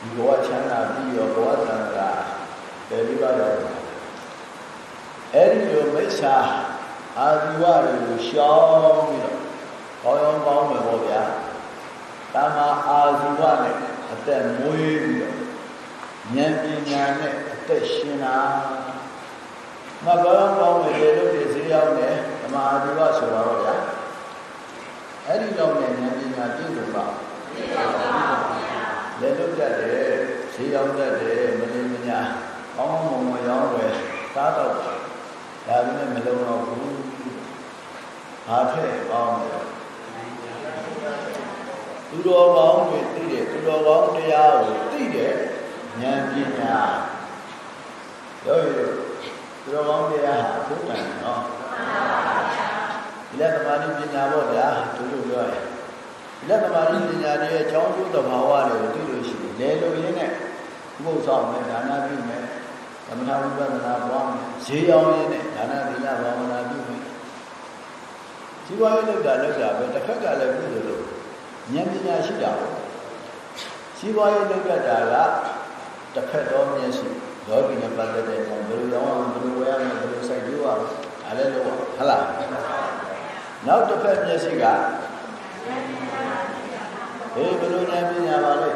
ဒီဘဝချမ်းသာပြီးရောဘဝသံဃာဘယ်လိုပါလဲအဲ့ဒီလိုမိစ္ဆာအာဇီဝတွေကိုရှောင်းပြီးတော့ကောင်းကောင်းကောင်းမယ်ပေါ့ဗျာတမ္မာအာဇီဝနဲ့အသက်မွေးပြီးတော့ဉာဏ်ပညာနဲ့အသက်ရှင်တာမကောင်းကောင်းမယ်လို့ဒီစေရောက်နေဓမ္မအာဇီဝဆိုတော့ဗျာ အဲ့ဒီတော့နဲ့ဉာဏ်ပညာပြည့်စုံပါပြည့်စုံပါဗျာလက်လွတ်တတ်တယ်ဈေးရောက်တတ်တယ်မလင်းမညာကောင်းကောင်းမွန်မွန်ရောင်းဝယ်စားတော့ဒါပေမဲ့မလုံတော့ဘူးအားထက်ကောင်းတယ်သူတော်ကောင်းတွေသိတယ်သူတော်ကောင်းတရားကိုသိတယ်ဉာဏ်ပညာတို့ရသူတော်ကောင်းတရားဟာဘုရားနော် ဒီလက်သမာဓိပညာပေါ့ဗျာသူတို့ပြောတယ်ဒီလက်သမာဓိပညာတွေရဲ့အကြောင်းကျိုးသဘာဝတွေကိုသိလို့ရှိရင်လေလိုရင်းနဲ့ဘုရားဆောင်မယ်ဒါနပြုမယ်သမထဝိပဿနာပွားမယ်ဈေးအောင်ရင်းနဲ့ဒါနသီလဘာဝနာပြုမယ်ဒီဘဝရဲ့လောက်တာလောက်တာပဲတစ်ခါကလည်းပြုလို့လို့ဉာဏ်ပညာရှိတာပေါ့စီးပွားရေးလုပ်တတ်တာကတစ်ဖက်တော်မျက်စိယောဂီနဲ့ပတ်သက်တဲ့ဘယ်လိုရောင်းအောင်ဘယ်လိုဝယ်ရမလဲဘယ်လိုစိုက်ပျိုးရမလဲဒါလည်းလို့ဟုတ်လား နောက်တစ်ဖက်မျက်စိကဟေးဘယ်လိုဉာဏ်ပညာပါလဲ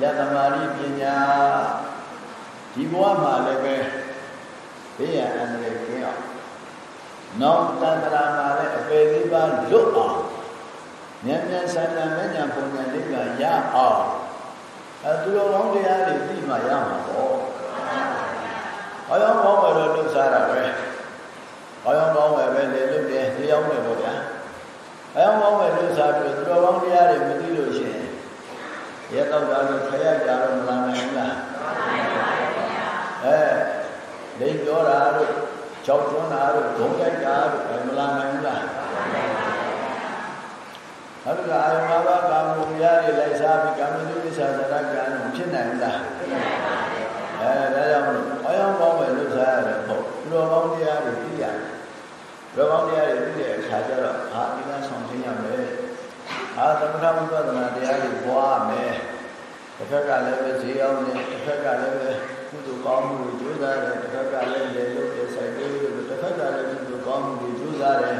လက်သမာဓိပညာဒီဘဝမှာလည်းပဲဘေးရန်အန္တရာယ်ကင်းအောင်နောက်တန်တရာမှာလည်းအပေသေးပါလွတ်အောင်ဉာဏ်ဉာဏ်ဆန္ဒမဲ့ဉာဏ်ပုံဉာဏ်လေးကရအောင်အဲသူတော်ကောင်းတရားတွေသိမှရမှာပေါ့။ဘာရောက်ကောင်းပဲတော့လှုပ်ရှားတာပဲ။ ဘာရောက်ကောင်းပဲပဲလေလှုပ်တယ်ဒီရောက်တယ်ပေါ့ဗျာ။ဘာရောက်ကောင်းပဲလှုပ်ရှားပြီးသူတော်ကောင်းတရားတွေမသိလို့ရှိရင်ရဲတော့တာလို့ခရရကြတော့မလာနိုင်ဘူးလား။အဲလိန်ပြောတာတို့ကြောက်ကျွန်းတာတို့ဂုံတိုက်တာတို့မလာနိုင်ဘူးလား။နောက်ကအာယုံ၅ပါးကာမဂုဏ်ရားတွေလိုက်စားပြီးကာမတုဝိသသရကံဖြစ်နိုင်ဘူးလားဖြစ်နိုင်ပါဘူးအဲဒါကြောင့်မလို့အယောင်ပေါင်းပဲလှုပ်ရှားရတယ်ဟုတ်သူတော်ကောင်းတရားတွေသိရတယ် သူတော်ကောင်းတရားတွေသိတဲ့အခါကျတော့အာအင်းသားဆောင်သိရမယ်အာသမထဝိပဿနာတရားတွေပွားမယ်တစ်ခါကလည်းပဲဈေးအောင်နေတစ်ခါကလည်းပဲကုသိုလ်ကောင်းမှုတွေကြိုးစားတယ်တစ်ခါကလည်းလေလုပ်တဲ့စိုက်ပျိုးတယ်တစ်ခါကလည်းကုသိုလ်ကောင်းမှုတွေကြိုးစားတယ်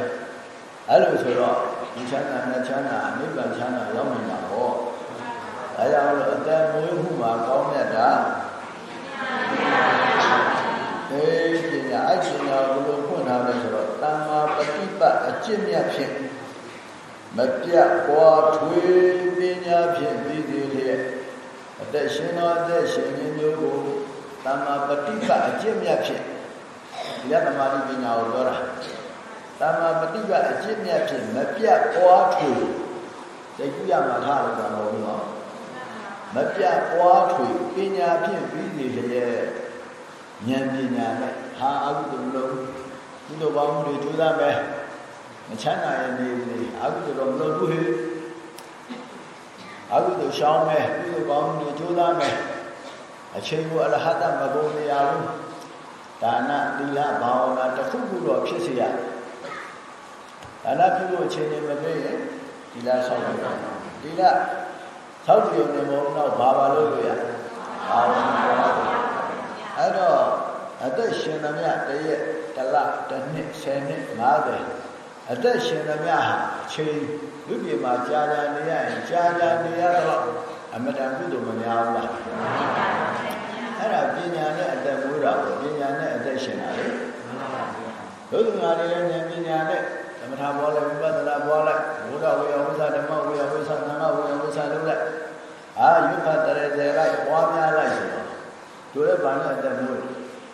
အဲ့လိုဆိုတော့ဒီချမ်းသာနဲ့ချမ်းသာနိဗ္ဗာန်ချမ်းသာရောက်နေတာပေါ့။အဲကြောင့်လို့အတ္တမွေးမှုမှာကောင်းမြတ်တာအေးပညာအကျဉ်းညာဘုလိုဖွင့်ထားလဲဆိုတော့တမ္မာပฏิပ တ်အကျင့်မြတ်ဖြင့်မပြတ်ပွားထွေးပညာဖြင့်ပြီးသေးလျက်အသက်ရှင်သောအသက်ရှင်ခြင်းမျိုးကိုတမ္မာပฏิပတ်အကျင့်မြတ်ဖြင့်ဒီကသမာဓိပညာကိုပြောတာတမ္မာပฏิပတ်အကျင့်မြတ်ဖြင့်မပြတ်ပွားထွေးသိကြရမှာထားလို့တော့မဟုတ်ဘူးနော်မပြတ်ပွားထွေပညာဖြင့်ပြီးနေလျက်ဉာဏ်ပညာနဲ့ဟာအကုသိုလ်လုံးကုသိုလ်ပေါင်းမှုတွေကြိုးစားမယ် မချမ်းသာရဲ့နေနေအကုသိုလ်တော့မလုပ်ဘူးဟဲ့အကုသိုလ်ရှောင်းမယ်ကုသိုလ်ပေါင်းမှုတွေကြိုးစားမယ်အချိန်ကိုအရဟတမဘုံနေရဘူးဒါနသီလဘာဝနာတစ်ခုခုတော့ဖြစ်စေရဒါနပြုလို့အချိန်နဲ့မပြည့်ရင်သီလဆောက်ရတာသီလသောက်ကြုံနေမို့တော့ဘာပါလို့ရဘာဝနာအဲ့တော့အသက်ရှင်သမျှတရက်တစ်လတစ်နှစ်ဆယ်နှစ်50 အသက်ရှင်သမျှဟာအချိန်ဝိပ္ပိမှာကြာကြာနေရရင်ကြာကြာနေရတော့အမတန်ကုသိုလ်မများဘူးလားအဲ့ဒါပညာနဲ့အသက်မွေးတာပေါ့ပညာနဲ့အသက်ရှင်တာလေဒုက္ခငါတွေလည်းဉာဏ်ပညာနဲ့သမထဘောလိုက်ဝိပဿနာဘောလိုက်ဘုရားဝေယဝိသဓမ္မဝေယဝိသသံဃဝေယဝိသလုပ်လိုက်အာယုဖတ်တရေတွေလိုက်ပွားများလိုက်ဆိုတော့တို့လည်းဘာနဲ့အသက်မွေး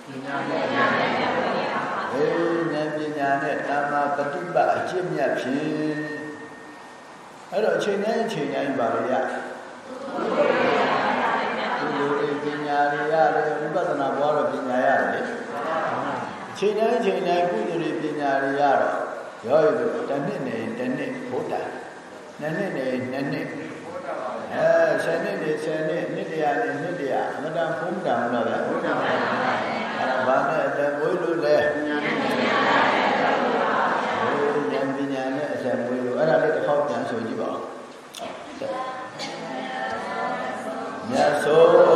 ပညာနဲ့ပညာနဲ့ အေးဉာဏ်ပညာနဲ့တမ္မာပฏิပတ်အကျင့်မြတ်ဖြင့်အဲ့တော့အချိန်တိုင်းအချိန်တိုင်းပါလေရဒီလိုတွေပညာတွေရတယ်ဝိပဿနာပွားတော့ပညာရတယ်လေအချိန်တိုင်းအချိန်တိုင်းကုသိုလ်တွေပညာတွေရတော့ရောရည်တနှစ်နေတနှစ်ဘုဒ္ဓနှစ်နှစ်နေနှစ်နှစ်အဲဆယ်နှစ်နေဆယ်နှစ်နှစ်တရာနေနှစ်တရာအမတန်ဖုံးတံတော့ဗျာဘုရားအဲ့ဒါဘာနဲ့အတမွေးလို့ မြ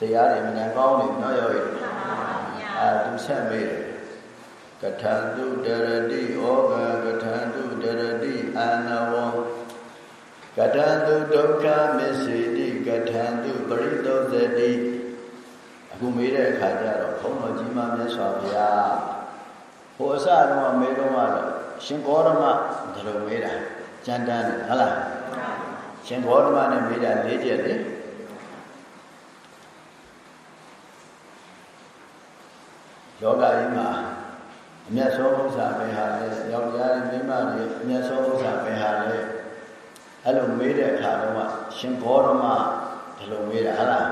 တရားတွေမဉဏ်ကောင်းနေနော်ရောရဲ့အာသူဆက်မေးတယ်ကထံတုတရတိဩဃကထံတုတရတိအာနဝံကထံတုဒုက္ခမစ္စေတိကထံတုပရိသုဇတိအခုမေးတဲ့အခါကျတော့ဘုန်းတော်ကြီးမမြတ်စွာဘုရားဟိုအစတော့မေးတော့ကတော့ရှင်ဂေါရမဒီလိုမေးတာကြမ်းတမ်းတယ်ဟုတ်လားရှင်ဘောဓမနဲ့မေးတာ၄ချက်လေ ယောဂကြီးမှာအမျက်ဆုံးဥစ္စာပဲဟာလေယောက်ျားတွေမိန်းမတွေအမျက်ဆုံးဥစ္စာပဲဟာလေအဲ့လိုမေးတဲ့အခါတော့ရှင်ဘောဓမဒီလိုမေးတာဟုတ်လား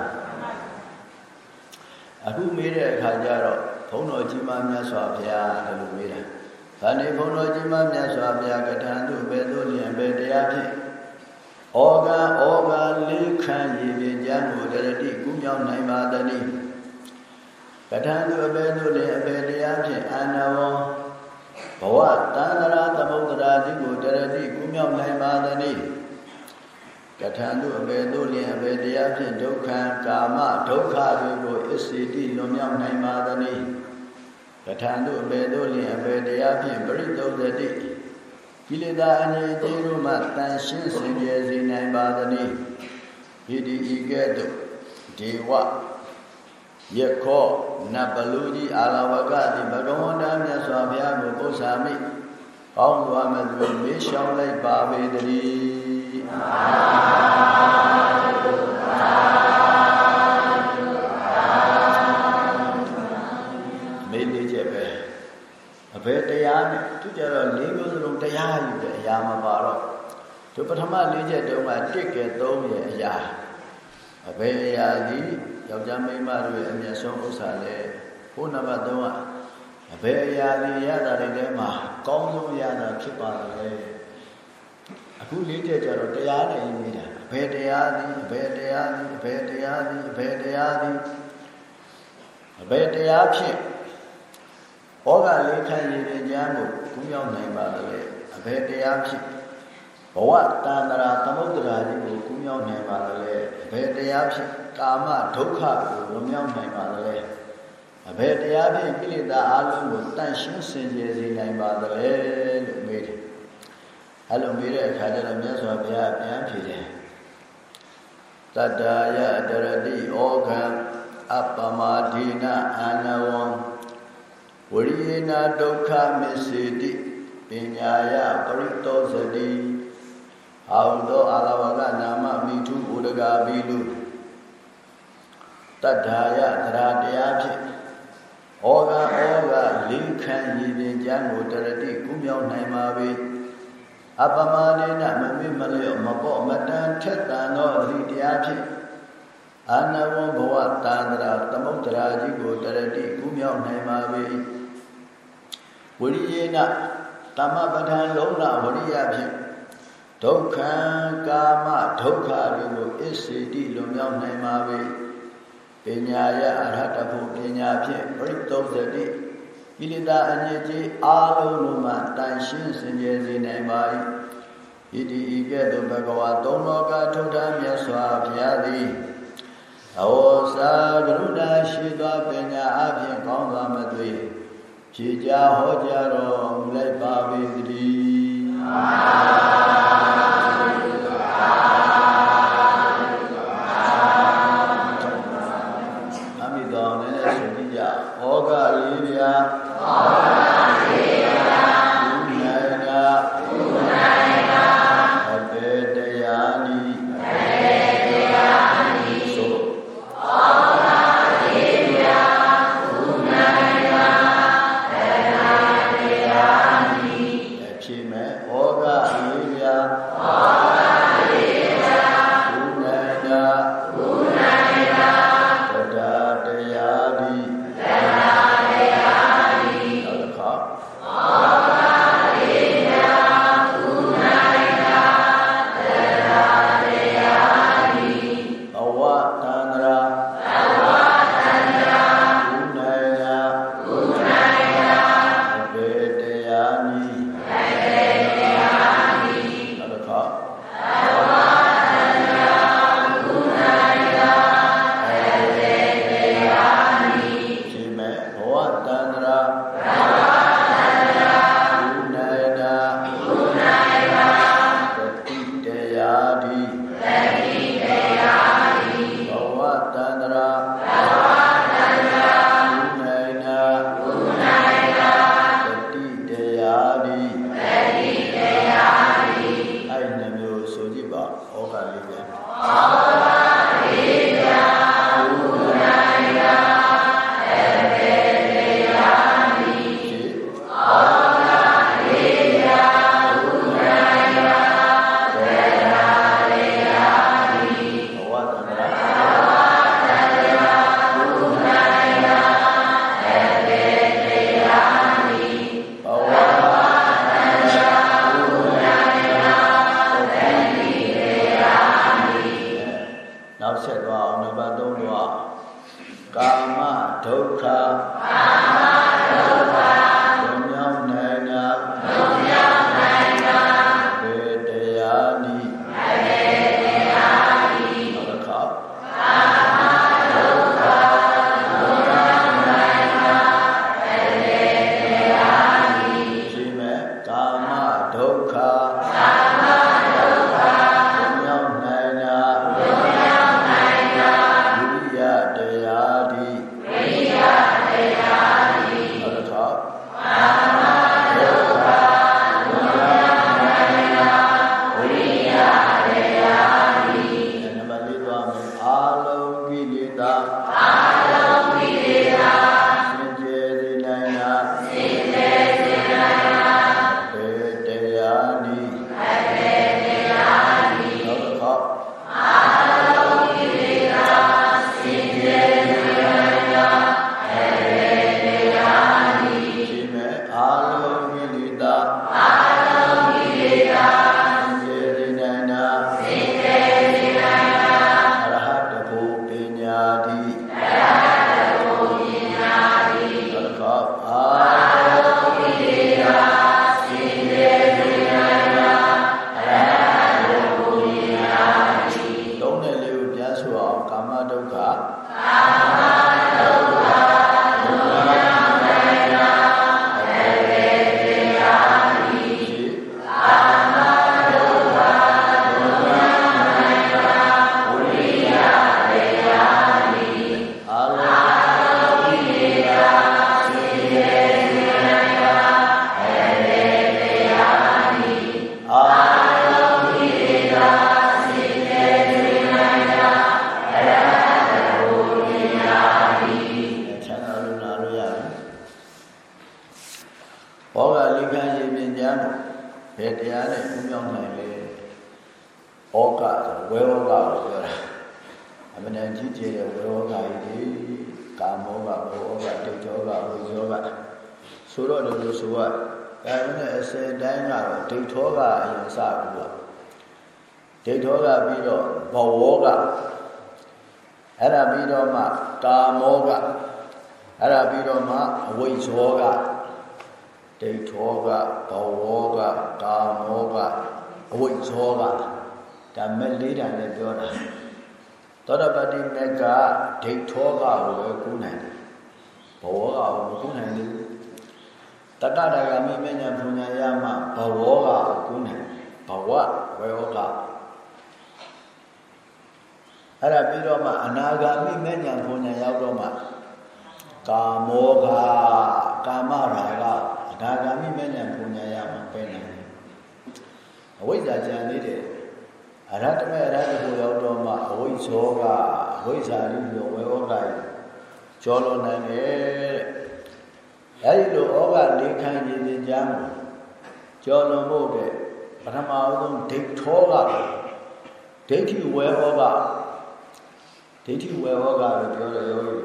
အခုမေးတဲ့အခါကျတော့ဘုန်းတော်ကြီးမမြတ်စွာဘုရားဒီလိုမေးတာ။ဒါနေဘုန်းတော်ကြီးမမြတ်စွာဘုရားကထံသို့ပဲသို့လျင်ပဲတရားဖြင့်ဩဃဩဃလေးခံရည်ပင်ကျမ်းကိုတရတိကုမြောက်နိုင်ပါသည်။ ကထံသူအပေတို့လည်းအပေတရားဖြင့်အာနဝံဘဝတန္တရာသမုဒ္ဒရာတိကိုတရတိကုမြောက်နိုင်ပါသည်။ကထံသူအပေတို့လည်းအပေတရားဖြင့်ဒုက္ခကာမဒုက္ခတွေကိုအစ္စေတိလွန်မြောက်နိုင်ပါသည်။ကထံသူအပေတို့လည်းအပေတရားဖြင့်ပရိသုဒ္ဓတိကိလေသာအနေကျေးတို့မှတန်ရှင်းစင်ကြယ်စေနိုင်ပါသနည်းဣတိဤကဲ့သို့ဒေဝယခော နဘလူကြီးအာလဝကတိဘဂဝန္တမြတ်စွာဘုရားကိုပု္ပ္ပာမိကောင်းစွာမဲ့သူမေးလျှောက်လိုက်ပါပေတည်းမေးလေးချက်ပဲအဘယ်တရားနဲ့သူကြတော့၄မျိုးစလုံးတရားယူတဲ့အရာမပါတော့သူပထမ၄ချက်တုန်းကတစ်ကဲ၃ရဲ့အရာအဘယ်အရာဒီ ယောက်ျားမိန်းမတို့ရဲ့အမျက်ဆုံးဥစ္စာလဲဘုနံပါတ်3ကအဘယ်အရာဒီရတာတွေထဲမှာကောင်းဆုံးရတာဖြစ်ပါလဲအခု၄ချက်ကြတော့တရားနဲ့ရေးမိတာအဘယ်တရားဒီအဘယ်တရားဒီအဘယ်တရားဒီအဘယ်တရားဒီအဘယ်တရားဖြစ်ဩဃလေးခံရည်တဲ့ဉာဏ်ကိုကူးရောက်နိုင်ပါလေအဘယ်တရားဖြစ် ဘဝတန္တရာသမုဒ္ဒရာကြီးကိုကူးရောက်နိုင်ပါလေအဘယ်တရားဖြစ်ကာမဒုက္ခကိုလွန်မြောက်နိုင်ပါလေအဘယ်တရားဖြင့်ကိလေသာအလုံးကိုတန့်ရှင်းစင်ကြယ်စေနိုင်ပါသလဲလို့မေးတယ်။အဲ့လိုမေးတဲ့အခါကျတော့မြတ်စွာဘုရားပြန်ဖြေတယ်။တတ္တယတရတိဩဃံအပမဒိနအာနဝံဝရိယေနာဒုက္ခမစ္စေတိပညာယပရိတောသတိ ဟောသောအာလဝကနာမမိထုဥဒဂါဘီလူတတ္ထာယသရတရားဖြင့်ဩဃဩဃလိခံရည်ပင်ကျမ်းကိုတရတိကုမြောက်နိုင်ပါ၏အပမဒေနမမိမလျော့မပေါ့မတန်ထက်တန်သောအသည့်တရားဖြင့်အာနဝံဘဝတန္တရာသမုဒ္ဒရာကြီးကိုတရတိကုမြောက်နိုင်ပါ၏ဝရိယေနတမပဋ္ဌာန်လုံးလဝရိယဖြင့် ဒုက္ခံကာမဒုက္ခတွေကိုအစ္စေတိလွန်မြောက်နိုင်ပါ၏ပညာယအရဟတဖို့ပညာဖြင့်ပရိသုဇတိကိလေသာအညစ်အကြေးအာလုံးလုံးမှတန်ရှင်းစင်ကြယ်စေနိုင်ပါ၏ဣတိဤကဲ့သို့ဘဂဝါသုံးလောကထုထာမြတ်စွာဘုရားသည်အဝေါစာကရုဏာရှိသောပညာအဖြင့်ကောင်းစွာမသွေဖြေကြဟောကြားတော်မူလိုက်ပါပေတည်း ဘဝကအဲ့ဒါပြီးတော့မှကာမောကအဲ့ဒါပြီးတော့မှအဝိဇ္ဇောကဒိဋ္ဌောကဘဝကကာမောကအဝိဇ္ဇောကဒါမဲ့လေးတန်နဲ့ပြောတာသောတပတိမေကဒိဋ္ဌောကကိုပဲကုနိုင်တယ်ဘဝကကိုမကုနိုင်ဘူးတတ္တဒဂမိမညာဘုံညာရမှဘဝကကိုကုနိုင်ဘဝဝေဟောက အဲ့ဒါပြီးတော့မှအနာဂါမိမဉဏ်ဘုံဉဏ်ရောက်တော့မှကာမောဃကာမရာဂအနာဂါမိမဉဏ်ဘုံဉဏ်ရမှပဲနိုင်တယ်အဝိဇ္ဇာဉာဏ်လေးတဲ့အရဟတမေအရဟတဘုရောက်တော့မှအဝိဇ္ဇောကဝိဇ္ဇာလူရောဝေဟောကကျော်လွန်နိုင်တယ်အဲဒီလိုဩဃလေးခံခြင်းခြင်းချမ်းကျော်လွန်ဖို့တဲ့ပထမဆုံးဒိဋ္ဌောကဒိဋ္ဌိဝေဟောက ဒိဋ္ဌိဝေဟောကလို့ပြောတယ်ယောဂီ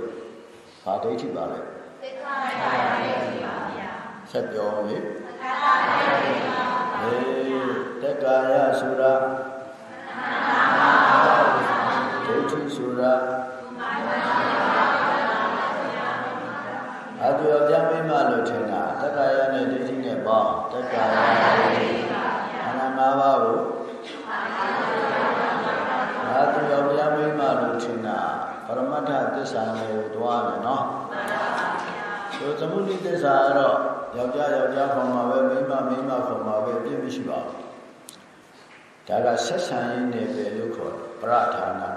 ဘာဒိဋ္ဌိပါလဲသက္ကာယဒိဋ္ဌိပါဗျာဆက်ပြောလေသက္ကာယဒိဋ္ဌိပါအေးတက္ကာယဆိုတာဒိဋ္ဌိဆိုတာအတူယောက်ျားမိန်းမလို့ထင်တာတက္ကာယနဲ့ဒိဋ္ဌိနဲ့ပေါင်းတက္ကာယဒိဋ္ဌိပါဗျာအနာ၅ပါးကိုအတူယောက်ျားမိန်းမလို့ထင်တာပရမတ္ထသ စ္စာကိုတွားမယ်နော်မှန်ပါဗျာဆိုသမုဒိသစ္စာကတော့ယောက်ျားယောက်ျားခေါ်မှာပဲမိန်းမမိန်းမခေါ်မှာပဲပြည့်မရှိပါဘူးဒါကဆက်ဆံရေးနယ်ပယ်လို့ခေါ်ပရဌာနာ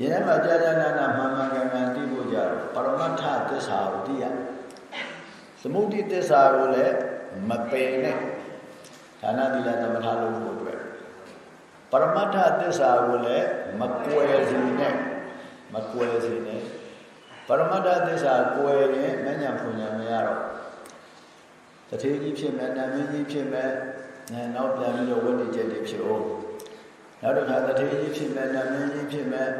ရင်းထဲမှာကြာကြာနာနာမှန်မှန်ကန်ကန်သိဖို့ကြတော့ပရမတ္ထသစ္စာကိုသိရသမုဒိသစ္စာကိုလည်းမပယ်နဲ့ဌာနတိလသမထလို့ဖို့အတွက်ပရမတ္ထသစ္စာကိုလည်းမကွယ်စီနဲ့ မကွယ်စီနဲ့ပရမတ္ထသစ္စာကွယ်ရင်မညာဖွညာမရတော့တထေကြီးဖြစ်မယ်နာမည်ကြီးဖြစ်မယ်နောက်ပြန်ပြီးတော့ဝိတ္တိချက်တွေဖြစ်အောင်နောက်တစ်ခါတထေကြီးဖြစ်မယ်နာမည်ကြီးဖြစ်မယ်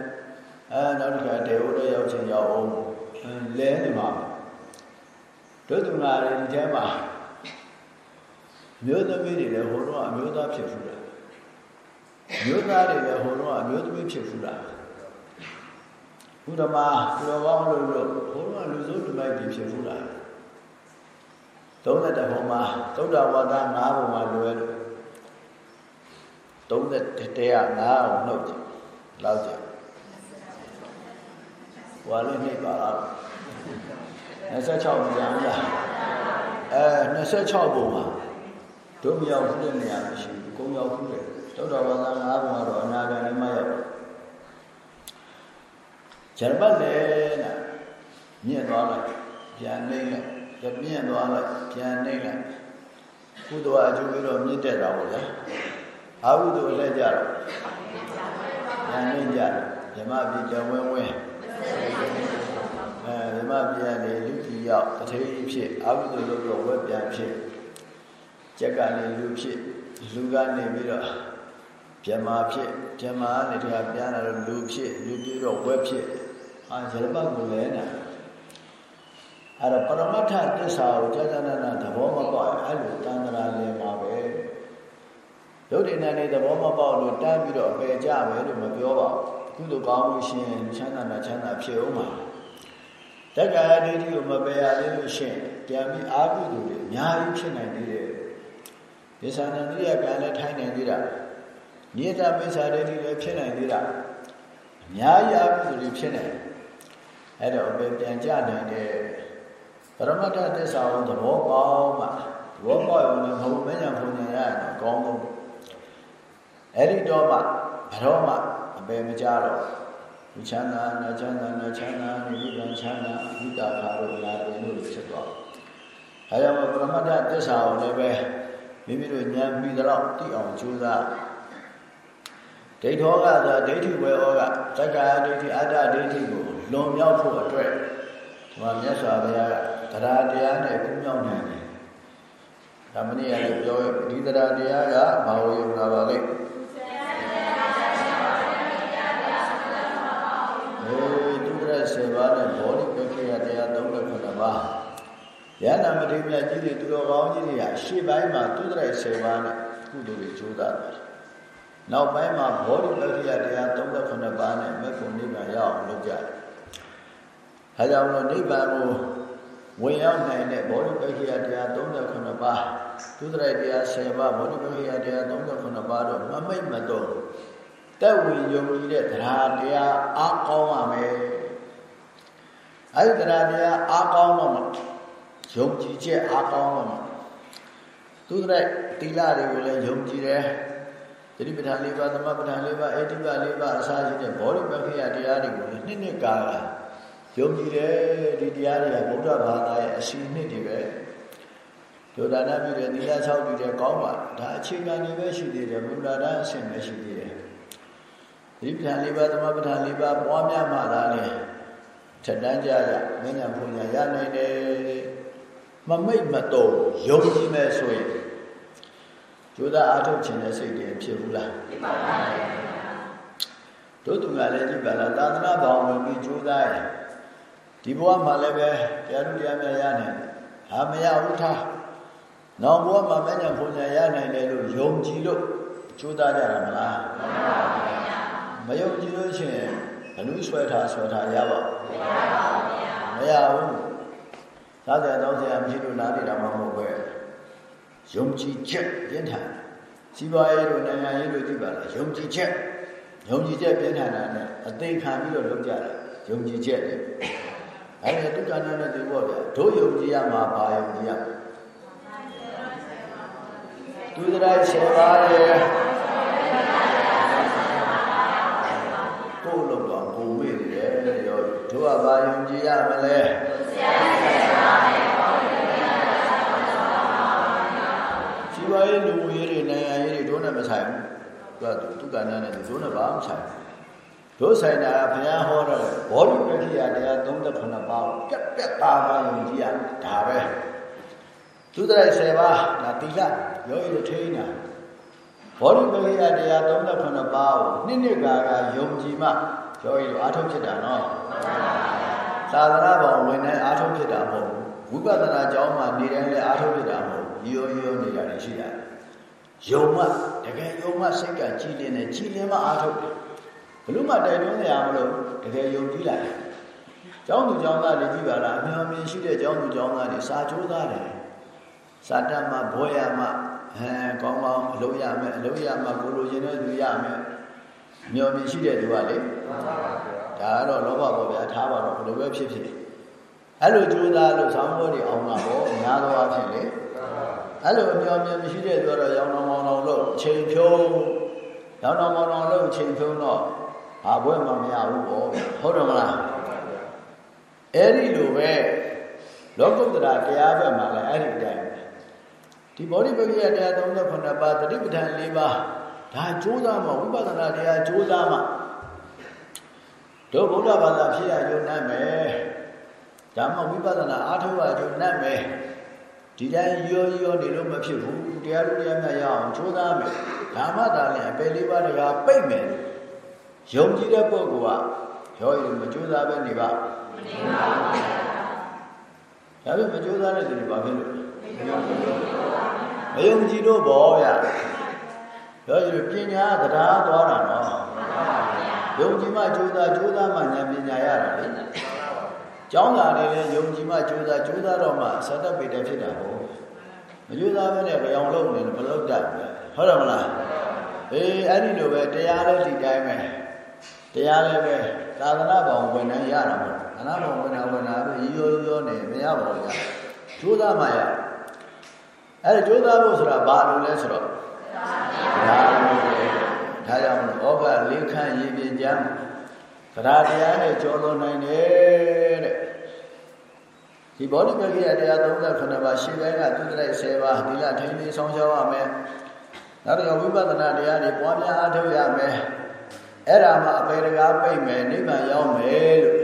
အဲနောက်တစ်ခါဒေဝရရောက်ချင်းရောက်အောင်လဲနေမှာတို့သူနာတွေဒီထဲမှာမျိုးသမီးတွေလည်းဟိုတော့အမျိုးသားဖြစ်ဖူးတာမျိုးသားတွေလည်းဟိုတော့အမျိုးသမီးဖြစ်ဖူးတာ ဘုဒ္ဓမာသူတော်ကောင်းလို့လို့ဟိုတော့လူစိုးလူမိုက်တွေဖြစ်ဖူးတာသုံးတဲ့ဘုံမှာသုဒ္ဓဝါဒ၅ဘုံမှာလွယ်လို့သုံးတဲ့တရား၅အောင်နှုတ်ကြလောက်ကြဝါလေးနှိပ်ပါလား26ကြံလားအဲ26ဘုံမှာတို့မရောက်ဘူးတဲ့နေရာမရှိဘူးကုန်းရောက်ဘူးတဲ့သုဒ္ဓဝါဒ၅ဘုံကတော့အနာဂတ်နဲ့မရောက် ဂျရပတ်လည်းနဲ့မြင့်သွားလိုက်ပြန်နေလိုက်ပြပြင်းသွားလိုက်ပြန်နေလိုက်ကုသိုလ်အကျိုးပြီးတော့မြင့်တက်တာပေါ့ဗျာအာဟုသိုလ်လက်ကြတော့ပြန်နေကြတယ်ဓမ္မပြေကြဝဲဝဲအဲဓမ္မပြေကနေလူကြီးရောက်တထေးဖြစ်အာဟုသိုလ်လို့တော့ဝဲပြန်ဖြစ်ကျက်ကနေလူဖြစ်လူကနေပြီးတော့ဗြဟ္မာဖြစ်ဗြဟ္မာကနေတခါပြန်လာတော့လူဖြစ်လူပြီးတော့ဝဲဖြစ် အာဇလပတ်ကိုလဲနာအဲ့တော့ပရမတ္ထသစ္စာကိုကြာကြာနာနာသဘောမပေါက်အဲ့လိုတန်ត្រာလင်ပါပဲဒုတိယနဲ့သဘောမပေါက်လို့တန်းပြီးတော့အပယ်ကြမယ်လို့မပြောပါဘူးကုသိုလ်ကောင်းလို့ရှင်ချမ်းသာနာချမ်းသာဖြစ်အောင်ပါတက္ကရာဒိဋ္ဌိကိုမပယ်ရသေးလို့ရှင်ပြန်ပြီးအာဟုသူတွေအများကြီးဖြစ်နိုင်သေးတယ်ဒီသန္တန်တိယကံလည်းထိုင်နိုင်သေးတာနိယတမိစ္ဆာဒိဋ္ဌိလည်းဖြစ်နိုင်သေးတာအများကြီးအာဟုသူတွေဖြစ်နိုင် အဲ့တော့အပယ်ပြန်ကြနိုင်တယ်ပရမတ္ထသစ္စာကိုသဘောပေါက်မှသဘောပေါက်ရင်လည်းဘုံမညာဘုံညာရရင်အကောင်းဆုံးအဲ့ဒီတော့မှဘရောမှအပယ်မကြတော့ဝိချမ်းသာနချမ်းသာနချမ်းသာနိဗ္ဗာန်ချမ်းသာဝိတာခါတို့လာတယ်လို့ဖြစ်သွား။အဲကြောင့်ပရမတ္ထသစ္စာကိုလည်းပဲမိမိတို့ဉာဏ်ပြီးတော့သိအောင်ကြိုးစားဒိဋ္ဌောကသာဒိဋ္ဌိဝေဩကသက္ကာဒိဋ္ဌိအတ္တဒိဋ္ဌိကို လွန်မြောက်ဖို့အတွက်ဒီမှာမြတ်စွာဘုရားကတရားတရားနဲ့ကုမြောက်နိုင်တယ်။ဒါမနေ့ကလည်းပြောရဒီတရားတရားကဘာဝေယုံလာပါလိမ့်10ပါးနဲ့ဘောဓိပက္ခိယတရား39ပါးယန္နာမထေမြတ်ကြီးတွေသူတော်ကောင်းကြီးတွေကရှေ့ပိုင်းမှာသူတရိုက်10ပါးနဲ့ကုသိုလ်တွေကြိုးစားတယ်နောက်ပိုင်းမှာဘောဓိပက္ခိယတရား39ပါးနဲ့မေဖို့နိဗ္ဗာန်ရောက်အောင်လုပ်ကြတယ် အဲကြောင့်လို့နိဗ္ဗာန်ကိုဝင်ရောက်နိုင်တဲ့ဘောဓိပက္ခိယတရား39ပါးသူတရိုက်တရား10ပါးဘောဓိပက္ခိယတရား39ပါးတော့မမိတ်မတော့တက်ဝင်ယုံကြည်တဲ့တရားတရားအားကောင်းပါမယ်အဲ့ဒီတရားတရားအားကောင်းတော့မှယုံကြည်ချက်အားကောင်းတော့မှသူတဲ့တိလတွေကိုလည်းယုံကြည်တယ်သတိပဋ္ဌာန်၄ပါးသမပဋ္ဌာန်၄ပါးအေတိပ၄ပါးအစာရှိတဲ့ဘောဓိပက္ခိယတရားတွေကိုလည်းနှစ်နှစ်ကာလ ယုံကြည်တယ်ဒီတရားတွေကဗုဒ္ဓဘာသာရဲ့အစီနှစ်တွေပဲဒုဒါနပြုတယ်သီလ၆ပြုတယ်ကောင်းပါဒါအခြေခံတွေပဲရှိသေးတယ်ဘုရားဒါအဆင့်ပဲရှိသေးတယ်သတိပဋ္ဌာန်၄ပါးသမပဋ္ဌာန်၄ပါးပွားများမှသာလေထက်တန်းကြကြမဉ္ဇဉ်ဘုံညာရနိုင်တယ်မမိတ်မတော်ယုံကြည်မဲ့ဆိုရင်ကြိုးစားအားထုတ်ခြင်းတဲ့စိတ်တွေဖြစ်ဘူးလားဖြစ်ပါပါတို့သူကလည်းကြည့်ပါလားသာသနာ့ဘောင်ဝင်ပြီးကြိုးစားရင် ဒီဘဝမှာလည်းပဲတရားသူတရားမြတ်ရနိုင်တယ်ဟာမရဘူးထားနောက်ဘဝမှာမညာဘုံညာရနိုင်တယ်လို့ယုံကြည်လို့ကြိုးစားကြတာမလားမှန်ပါပါဗျာမယုံကြည်လို့ရှိရင်ဘလူးဆွဲထားဆွဲထားရပါမရပါဘူးဗျာမရဘူးသာသနာတော်ဆရာမရှိလို့နားနေတာမှမဟုတ်ပဲယုံကြည်ချက်ပြင်းထန်စီးပွားရေးတို့နိုင်ငံရေးတို့ကြည့်ပါလားယုံကြည်ချက်ယုံကြည်ချက်ပြင်းထန်တာနဲ့အသိခံပြီးတော့လုပ်ကြတာယုံကြည်ချက်လေ အဲ့ဒါဒုက္ခနာနဲ့ဒီပေါ့ဗျာတို့ယုံကြည်ရမှာဘာယုံကြည်ရသူတရိုက်ဆယ်ပါးလေကိုယ်လုံးတော့ကိုမေ့နေတယ်ရောတို့ကဘာယုံကြည်ရမလဲဆရာဆယ်ပါးလေစီဝါရေးလူရေးတွေနိုင်ငံရေးတွေတို့နဲ့မဆိုင်ဘူးသူကသူကနာနဲ့တို့နဲ့ဘာမှမဆိုင်ဘူး တို့ဆိုင်တာဘုရားဟောတော့ဘောဓိပက္ခိယတရား38ပါးပြက်ပြက်ပါပါယုံကြည်ရဒါပဲသူတရိုက်10ပါးဒါတိလရောရထိန်းတာဘောဓိပက္ခိယတရား38ပါးကိုနှစ်နှစ်ကာကယုံကြည်မှရောရအားထုတ်ဖြစ်တာနော်သာသနာ့ဘောင်ဝင်တိုင်းအားထုတ်ဖြစ်တာမဟုတ်ဘူးဝိပဿနာကျောင်းမှာနေတိုင်းလည်းအားထုတ်ဖြစ်တာမဟုတ်ရောရောနေတာရှိတာယုံမှတကယ်ယုံမှစိတ်ကကြည်လင်တယ်ကြည်လင်မှအားထုတ်တယ် ဘလို့မှတိုက်တွန်းနေရမလို့တကယ်ယုံကြည်လိုက်ကျောင်းသူကျောင်းသားတွေကြည့်ပါလားအများကြီးရှိတဲ့ကျောင်းသူကျောင်းသားတွေစာကြိုးသားတယ်စာတတ်မှဘွဲရမှဟမ်ကောင်းကောင်းအလုပ်ရမယ်အလုပ်ရမှကိုလိုချင်တဲ့သူရမယ်မျောမြင်ရှိတဲ့သူကလေဒါကတော့လောဘပေါ့ဗျာထားပါတော့ဘယ်လိုပဲဖြစ်ဖြစ်အဲ့လိုကြိုးစားလို့ဆောင်းဘောတွေအောင်တာပေါ့အများသောအားဖြင့်လေအဲ့လိုအမျောမြင်မရှိတဲ့သူကတော့ရောင်တော်မောင်တော်လို့ချိန်ဖြုံးရောင်တော်မောင်တော်လို့ချိန်ဖြုံးတော့ ဟာဘွဲမှမရဘူးပေါ့ဟုတ်တယ်မလားအဲ့ဒီလိုပဲလောကုတ္တရာတရားဘက်မှာလည်းအဲ့ဒီတိုင်းဒီဗောဓိပက္ခိယတရား38ပါးတတိပဋ္ဌာန်၄ပါးဒါကြိုးစားမှဝိပဿနာတရားကြိုးစားမှတို့ဗုဒ္ဓဘာသာဖြစ်ရယုံနိုင်မယ်ဒါမှဝိပဿနာအားထုတ်ရယုံနိုင်မယ်ဒီတိုင်းရောရောနေလို့မဖြစ်ဘူးတရားလူတရားမြတ်ရအောင်ကြိုးစားမယ်ဒါမှသာလည်းအပယ်လေးပါးတရားပိတ်မယ် ယုံကြည်တဲ့ပုဂ္ဂိုလ်ကရောရမကြိုးစားပဲနေပါမနေပါဘူးဒါပေမဲ့မကြိုးစားတဲ့သူတွေဘာဖြစ်လို့မယုံကြည်လို့ပေါ့ဗျာရောရပညာတရားသွားတာနော်ယုံကြည်မှကြိုးစားကြိုးစားမှဉာဏ်ပညာရတာလေကျောင်းသားတွေလည်းယုံကြည်မှကြိုးစားကြိုးစားတော့မှသတ္တပေတဖြစ်တာပေါ့မကြိုးစားဘဲနဲ့ကြောင်လုံးနေဘယ်လောက်တတ်ဟုတ်တယ်မလားအေးအဲ့ဒီလိုပဲတရားလည်းဒီတိုင်းပဲ တရားလည်းပဲသာသနာ့ဘောင်ဝင်နိုင်ရတာပေါ့သာသနာ့ဘောင်ဝင်တာဝင်တာပဲရိုးရိုးနေမရပါဘူးကြာကြိုးစားမှရအဲ့ဒါကြိုးစားဖို့ဆိုတာဘာလို့လဲဆိုတော့ဒါဒါကြောင့်ဩဃလေးခန့်ရည်ပြင်းကြမ်းဗရာတရားနဲ့ကြောလွန်နိုင်တယ်တဲ့ဒီဘောဓိပက္ခိယတရား38ပါးရှင်းပိုင်းကသူတလိုက်10ပါးဒီလထိန်းသိမ်းဆောင်ရှောက်ရမယ်နောက်တော့ဝိပဿနာတရားတွေပွားများအားထုတ်ရမယ် အဲ့ဒါမှအပေတကားပြိတ်မယ်နိဗ္ဗာန်ရောက်မယ်လို့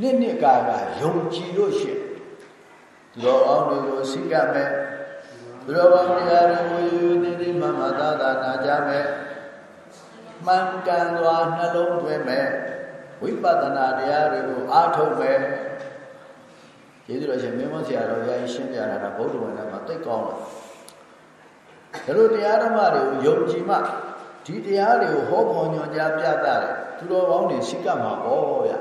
နှစ်နှစ်ကာကယုံကြည်လို့ရှိသူတော်အောင်တွေကိုစိတ်ကမယ်သူတော်ကောင်းတရားတွေကိုယူသိသိမှမှသာသာနာကြမယ်မှန်ကန်စွာနှလုံးသွင်းမယ်ဝိပဿနာတရားတွေကိုအားထုတ်မယ်ကျေးဇူးတော်ရှင်မင်းမဆရာတော်ကြီးရှင်းပြတာကဗုဒ္ဓဝင်ထဲမှာသိကောင်းတယ်ဒါလိုတရားဓမ္မတွေကိုယုံကြည်မှ ဒီတရားတွေကိုဟောပေါ်ညွှန်ကြားပြသတယ်သူတော်ကောင်းတွေရှိကမှာပေါ့ဗျာ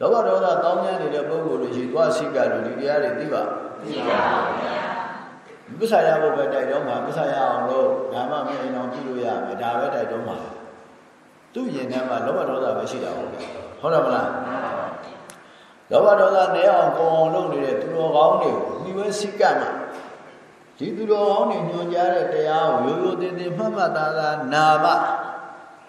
လောဘဒေါသတောင်းကျမ်းနေတဲ့ပုဂ္ဂိုလ်တွေရှိသွားရှိကလို့ဒီတရားတွေသိပါသိပါပါဗျာပစ္စယဘုပဲတိုက်တော့မှာပစ္စယအောင်လို့ဓမ္မမင်းအောင်ကြည့်လို့ရမယ်ဒါပဲတိုက်တော့မှာသူ့ရင်ထဲမှာလောဘဒေါသပဲရှိတာဟုတ်ဟုတ်တယ်မလားလောဘဒေါသနဲအောင်ကိုအောင်လုပ်နေတဲ့သူတော်ကောင်းတွေကိုမိဝဲစိကမှာ ဒီသူတော်ကောင်းတွေညွှန်ကြားတဲ့တရားကိုရိုးရိုးသေးသေးမှတ်မှတ်သားသားနာပါ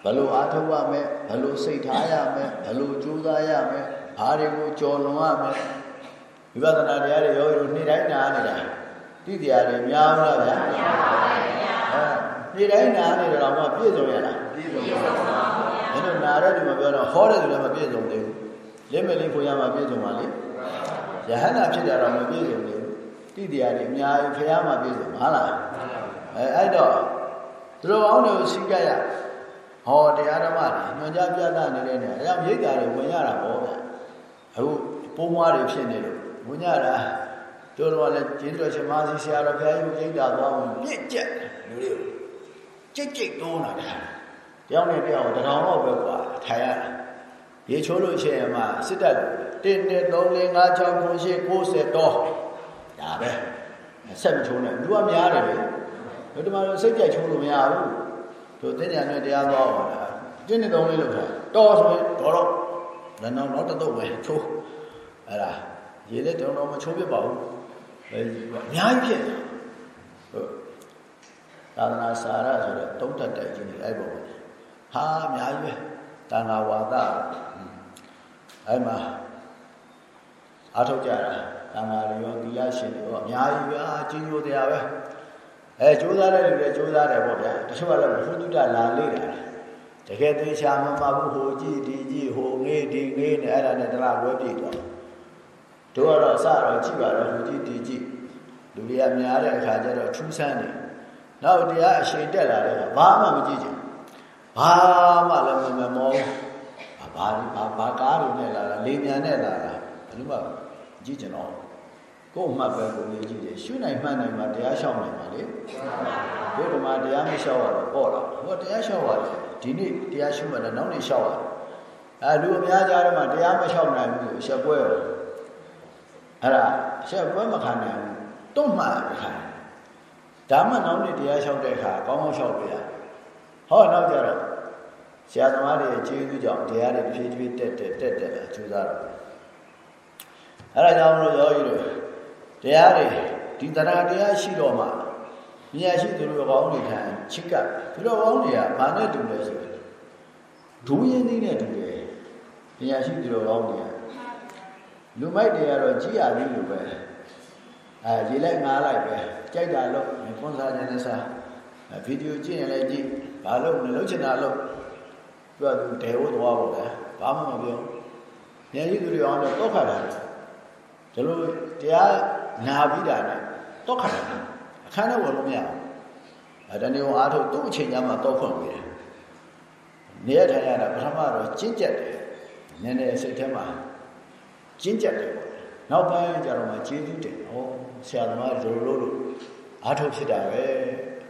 ဘလို့အားထုတ်ရမယ်ဘလို့စိတ်ထားရမယ်ဘလို့ကြိုးစားရမယ်ဘာတွေကိုကြော်လွန်ရမယ်ဝိပဿနာတရားတွေရောရိုးနေ့တိုင်းနာနေတာတိတရားတွေများလားဗျာများပါပါဗျာအဲနေ့တိုင်းနာနေတော့မှပြည့်စုံရလားပြည့်စုံပါပါဗျာအဲ့တော့နာတဲ့ဒီမှာပြောတော့ဟောတဲ့သူလည်းမပြည့်စုံသေးဘူးလက်မလေးဖွရမှာပြည့်စုံပါလေယဟန္တာဖြစ်တာတော့မပြည့်စုံသေးဘူး တိတရားတွေအများကြီးဖះမှာပြည့်စုံမလားအဲအဲ့တော့သူတို့ကောင်းတွေကိုစီးကြရဟောတရားဓမ္မတွေညွှန်ကြားပြသနေတဲ့နေရာဒါကြောင့်ရိတ်တာတွေဝင်ရတာပေါ့ဗျအခုပိုးမွားတွေဖြစ်နေလို့ဝင်ရတာတို့တော့လည်းကျေးဇူးတော်ရှင်မာစီဆရာတော်ဘုရားကြီးရိတ်တာသွားဝင်ပြည့်ကျက်လူတွေကိုကြိတ်ကြိတ်တိုးလာတာတယောက်နဲ့တယောက်တထောင်တော့ပဲကွာထိုင်ရတာရေချိုးလို့ရှိရင်မှစစ်တပ်1 2 3 4 5 6 9 10 90တော့ဒါ ပဲဆက်မချိုးနဲ့လူကများတယ်လေတို့ဒီမှာစိတ်ကြိုက်ချိုးလို့မရဘူးတို့တင်းညာနဲ့တရားသွားအောင်လားတင်းနေသုံးလေးလောက်ထားတော်ဆိုရင်တော်တော့လည်းနောက်နောက်တစ်တော့ပဲချိုးအဲ့ဒါရေလက်တော်တော်မချိုးပြပါဘူးပဲအများကြီးဖြစ်ဟုတ်သာသနာစာရဆိုတော့တုံးတက်တိုက်ခြင်းအဲ့ပေါ်ဟာအများကြီးပဲတန်ခါဝါဒအဲ့မှာအားထုတ်ကြတာ တန်ခါတွေရောသီလရှင်တွေရောအများကြီးပဲအာကြီးညိုတရားပဲအဲကြိုးစားတဲ့လူတွေကြိုးစားတယ်ပေါ့ဗျာတချို့ကလည်းဘုသူတ္တလာလေ့တာတကယ်သေးချာမမဘူးဟိုကြည့်ဒီကြည့်ဟိုငေးဒီငေးနဲ့အဲ့ဒါနဲ့တလားဝဲပြည့်သွားတို့ကတော့အစတော့ကြည့်ပါတော့ဟိုကြည့်ဒီကြည့်လူတွေကများတဲ့အခါကျတော့ထူးဆန်းတယ်နောက်တရားအရှင်တက်လာတဲ့အခါဘာမှမကြည့်ချင်ဘာမှလည်းမမမောဘာဘာဘာကားတွေနဲ့လာတာလေမြန်နဲ့လာတာဘယ်လိုမှကြည့်ချင်တော့ ကိုယ်မှတ်ပဲကိုယ်ကြည့်တယ်ရှုနိုင်မှတ်နိုင်မှတရားရှောင်နိုင်ပါလေဘုရားမှာတရားမလျှောက်ရတော့ပေါ့လားဟောတရားလျှောက်ရတယ်ဒီနေ့တရားရှုမှတ်တယ်နောက်နေ့လျှောက်ရတယ်အဲလူအများကြားထဲမှာတရားမလျှောက်နိုင်ဘူးအချက်ပွဲရောအဲ့ဒါအချက်ပွဲမခံနိုင်ဘူးတွန့်မှတ်ရခံဒါမှနောက်နေ့တရားလျှောက်တဲ့အခါကောင်းကောင်းလျှောက်ပြရဟောနောက်ကြတော့ဆရာသမားတွေကျေးဇူးကြောင့်တရားတွေဖြည်းဖြည်းတက်တက်တက်တက်လာကျူးစားတော့အဲဒါကြောင့်မလို့ယောဂီတို့ တရားတွေဒီတရားတရားရှိတော့မှမြညာရှိသူတို့ကောင်းတွေခံချစ်ကပ်သူတို့ကောင်းတွေကဘာနဲ့တူလဲဆိုရင်ဒူးရင်းသေးနဲ့တူတယ်မြညာရှိသူတို့ကောင်းတွေကလူမိုက်တွေကတော့ကြည်ရသေးလို့ပဲအဲရေလိုက်ငားလိုက်ပဲကြိုက်တာလို့ကွန်ဆာကျန်တဲ့စားဗီဒီယိုကြည့်ရင်လည်းကြည့်ဘာလို့မလုပ်ချင်တာလို့သူကသူတဲဟုတ်သွားပါပဲဘာမှမပြောဉာဏ်ရှိသူတွေအောင်တော့တောက်ခါတာဒီလိုတရား နာပြီးတာနဲ့တောက်ခါတာအခန်းထဲဝင်လို့မရဘူးအဲတနေ့အားထုတ်သူ့အချိန်ကျမှတောက်ဖွင့်ပြီးတယ်နေရထိုင်ရတာပထမတော့ကျင့်ကြက်တယ်နည်းနည်းစိတ်ထဲမှာကျင့်ကြက်တယ်ပေါ့နောက်ပိုင်းကျတော့မှကျေးဇူးတင်ဟောဆရာသမားတို့လို့လို့အားထုတ်ဖြစ်တာပဲ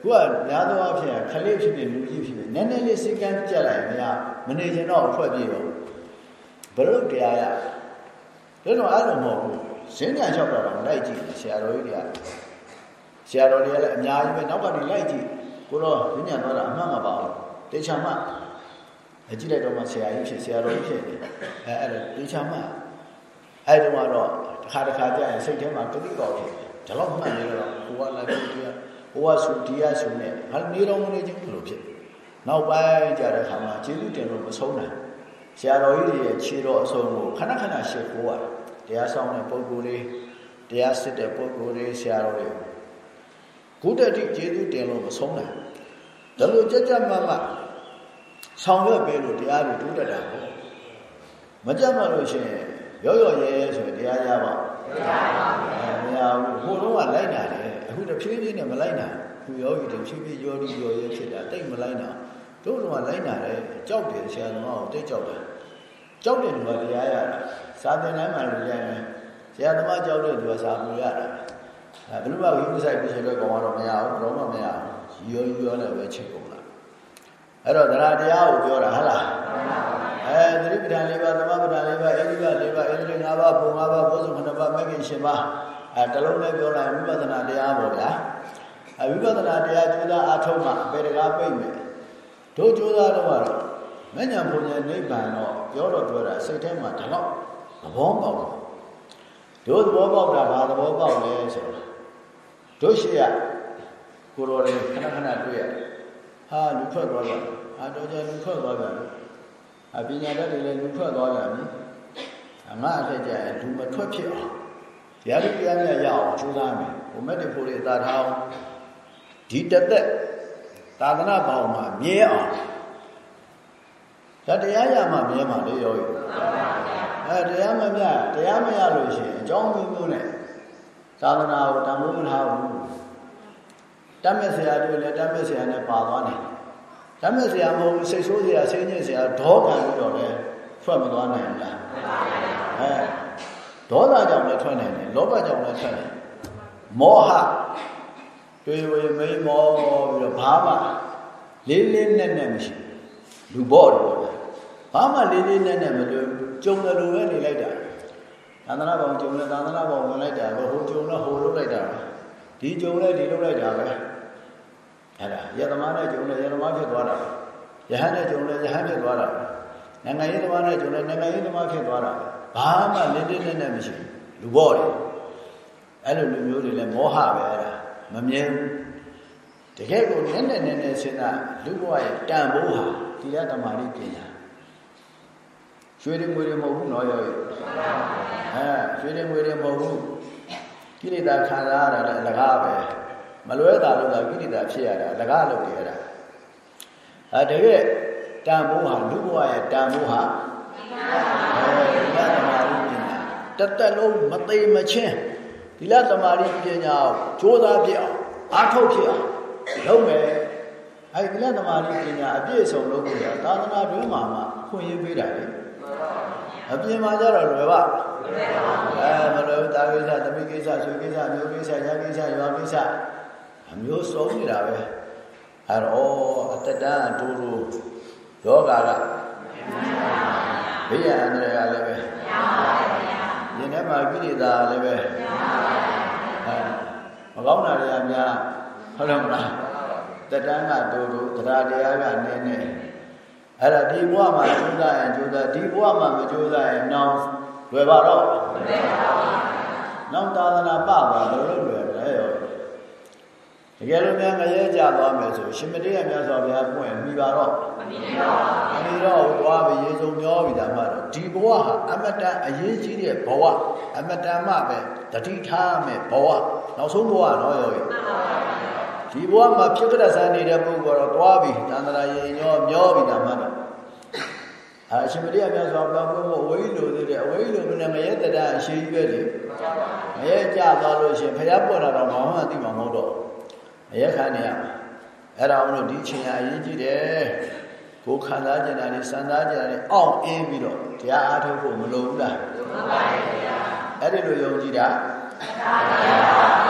ခုကများသောအားဖြင့်ခလေးဖြစ်ဖြစ်လူကြီးဖြစ်ဖြစ်နည်းနည်းလေးစိတ်ကမ်းကြက်လိုက်မရမနေချင်တော့ထွက်ပြေးတော့ဘလို့တရားရဒါတော့အဲ့လိုမဟုတ်ဘူး ဇင်းညာလျှောက်တော့လိုက်ကြည့်ဆရာတော်ကြီးတွေကဆရာတော်တွေကလည်းအများကြီးပဲနောက်ကနေလိုက်ကြည့်ကိုတော့ဇင်းညာတော့အမှန်မပါဘူးတေချာမှအကြည့်လိုက်တော့မှဆရာကြီးဖြစ်ဆရာတော်ကြီးဖြစ်အဲအဲ့ဒါတေချာမှအဲ့ဒီမှာတော့တစ်ခါတစ်ခါကြာရင်စိတ်ထဲမှာတတိကောက်ဖြစ်တယ်ဒါတော့မှတ်နေတော့ကိုကလည်းတရားဟိုကဆူတရားဆူနဲ့ဟာနေတော်မနေချင်းဘယ်လိုဖြစ်နောက်ပိုင်းကြတဲ့ခါမှာကျေးဇူးတင်လို့မဆုံးနိုင်ဆရာတော်ကြီးတွေရဲ့ခြေတော်အစုံကိုခဏခဏရှေ့ခိုးရတယ် တရားဆောင်တဲ့ပုဂ္ဂိုလ်တွေတရားစစ်တဲ့ပုဂ္ဂိုလ်တွေဆရာတော်တွေကုတ္တတိကျေးဇူးတင်လို့မဆုံးနိုင်ဒါလို့ကြကြမမဆောင်ရွက်ပေးလို့တရားတွေတိုးတက်တာပေါ့မကြမလို့ရှိရင်ရော့ရော့ရဲရဲဆိုရင်တရားရပါမရဘူးဟိုတော့ကလိုက်တာလေအခုတဖြည်းဖြည်းနဲ့မလိုက်နိုင်သူယောဂီတွေဖြည်းဖြည်းရောပြီးရောရဲဖြစ်တာတိတ်မလိုက်နိုင်တို့တော့လိုက်နိုင်တယ်ကြောက်တယ်ဆရာတော်ကတိတ်ကြောက်တယ် ကြောက်တယ်လူကတရားရတာစာသင်တိုင်းမှာလူရိုင်းမယ်ဆရာသမားကြောက်တဲ့သူကစာပူရတာအဲဘယ်လိုမှဝိပဿနာပြည့်တဲ့ကောင်ကတော့မရဘူးဘယ်တော့မှမရဘူးရောရောနဲ့ပဲချက်ကုန်လာအဲ့တော့တရားတရားကိုပြောတာဟုတ်လားအဲသတိပဋ္ဌာန်၄ပါးသမပဋ္ဌာန်၄ပါးအိဋ္ဌိပ၄ပါးအိဋ္ဌိ၅ပါးဘုံ၅ပါးဘောဇု9ပါးမဂ္ဂင်10ပါးအဲတလုံးနဲ့ပြောလိုက်ဝိပဿနာတရားပေါ့ဗျာအဲဝိပဿနာတရားကျိုးသားအထုံးမှပေတကားပြိမ့်မယ်တို့ကျိုးသားတော့ကတော့ မညံဘုံရဲ့နိဗ္ဗာန်တော့ပြောတော့ပြောတာစိတ်ထဲမှာဒီလောက်သဘောပေါက်တယ်တို့သဘောပေါက်တာဘာသဘောပေါက်လဲဆိုတော့တို့ရှိရကိုတော်တွေခဏခဏတွေ့ရဟာလူထွက်သွားကြဟာတော်ကြလူထွက်သွားကြအပညာတတ်တွေလည်းလူထွက်သွားကြပြီငါအထက်ကျရင်လူမထွက်ဖြစ်အောင်တရားလူတရားမြတ်ရအောင်ကြိုးစားမယ်ဘုမက်တဖို့တွေသာထားအောင်ဒီတသက်သာသနာ့ဘောင်မှာမြဲအောင် ဒါတရားရမှမြဲမှာလေရောရောအဲတရားမမြတရားမရလို့ရှိရင်အကြောင်းမျိုးမျိုးနဲ့သာသနာကိုတန်ဖိုးမထားဘူးတတ်မဲ့ဆရာတို့လည်းတတ်မဲ့ဆရာနဲ့ပါသွားတယ်တတ်မဲ့ဆရာမဟုတ်စိတ်ဆိုးဆရာစိတ်ညစ်ဆရာဒေါကံပြီးတော့လည်းထွက်မသွားနိုင်ဘူးလားအဲဒေါသကြောင့်လည်းထွက်နိုင်တယ်လောဘကြောင့်လည်းထွက်နိုင်မောဟတွေဝေမိန်မောပြီးတော့ဘာမှလေးလေးနက်နက်မရှိလူဘော့တယ်ပေါ့ ဘာမှလေးလေးနက်နက်မတွေ့ကြုံတယ်လို့ပဲနေလိုက်တာသာသနာ့ဘောင်ကြုံလဲသာသနာ့ဘောင်ဝင်လိုက်တာပဲဟိုကြုံလဲဟိုလုပ်လိုက်တာပဲဒီကြုံလဲဒီလုပ်လိုက်တာပဲအဲ့ဒါယသမားနဲ့ကြုံလဲယသမားဖြစ်သွားတာယဟန်နဲ့ကြုံလဲယဟန်ဖြစ်သွားတာနိုင်ငံရေးသမားနဲ့ကြုံလဲနိုင်ငံရေးသမားဖြစ်သွားတာဘာမှလေးလေးနက်နက်မရှိလူဘော့တယ်အဲ့လိုလူမျိုးတွေလဲမောဟပဲအဲ့ဒါမမြဲဘူးတကယ်ကိုနည်းနည်းနည်းနည်းစဉ်းစားလူဘဝရဲ့တန်ဖိုးဟာတိရတမာရိပညာ ရွှေတွေငွေတွေမဟုတ်ဘူးနော်ရောရဲ့အဲရွှေတွေငွေတွေမဟုတ်ဘူးကိလေသာခံစားရတာလည်းအလကားပဲမလွဲတာလို့သာကိလေသာဖြစ်ရတာအလကားလုပ်တယ်အဲ့ဒါအဲတကယ်တန်ဖိုးဟာလူဘဝရဲ့တန်ဖိုးဟာအဲဒီလသမာဓိပညာတသက်လုံးမသိမချင်းဒီလသမာဓိပညာကိုကြိုးစားပြအောင်အားထုတ်ဖြစ်အောင်လုပ်မယ်အဲဒီလသမာဓိပညာအပြည့်အစုံလုပ်ဖို့သာသနာ့တွင်မှာမှခွင့်ရပေးတာလေ အပြင်မှာကြတော့လွယ်ပါအဲမလွယ်ဘူးတာကိစ္စတမိကိစ္စဆွေကိစ္စမျိုးကိစ္စညာကိစ္စရွာကိစ္စအမျိုးစုံနေတာပဲအဲတော့အတ္တတန်တူတူယောဂါကဘေးရန်အန္တရာယ်ကလည်းပဲဉာဏ်ထဲမှာကိလေသာလည်းပဲအဲမကောင်းတာတွေကများဟုတ်တယ်မလားတတန်းကတူတူတရားတရားကနည်းနည်း အဲ့ဒါဒီဘဝမှာကျိုးစားရင်ကျိုးစားဒီဘဝမှာမကျိုးစားရင်နောင်လွယ်ပါတော့လွယ်ပါပါနောက်သာသနာပပါလို့လို့လွယ်တယ်ရောတကယ်လို့များငရဲကြသွားမယ်ဆိုရှင်မတိရမြတ်စွာဘုရားပွင့်မိပါတော့မမိပါဘူးမမိတော့သွားပြီရေစုံမျောပြီဒါမှတော့ဒီဘဝဟာအမတန်အရေးကြီးတဲ့ဘဝအမတန်မှပဲတတိထားမယ်ဘဝနောက်ဆုံးဘဝတော့ရောမှန်ပါပါဒီဘဝမှာဖြစ်ကြတဲ့ဆန်းနေတဲ့ပုဂ္ဂိုလ်တော့တွားပြီတန်တရာရင်ညောမျောပြီတာမှတ်တော့ အာရှင်မရိယမြတ်စွာဘုရားဘုရားအဝိလိုသေးတယ်အဝိလိုမနဲ့မရဲတတအရှိကြီးပဲလေမရဲကြသွားလို့ရှင်ဖျားပွက်တာတော့ဘာမှသိမှာမဟုတ်တော့မရဲခံနေရမှာအဲ့ဒါအောင်လို့ဒီချိန်အရေးကြီးတယ်ကိုခံစားကြတာနဲ့စံစားကြတာနဲ့အောင့်အင်းပြီးတော့တရားအားထုတ်ဖို့မလိုဘူးလားလိုပါပါဘုရားအဲ့ဒီလိုယုံကြည်တာမှန်ပါပါ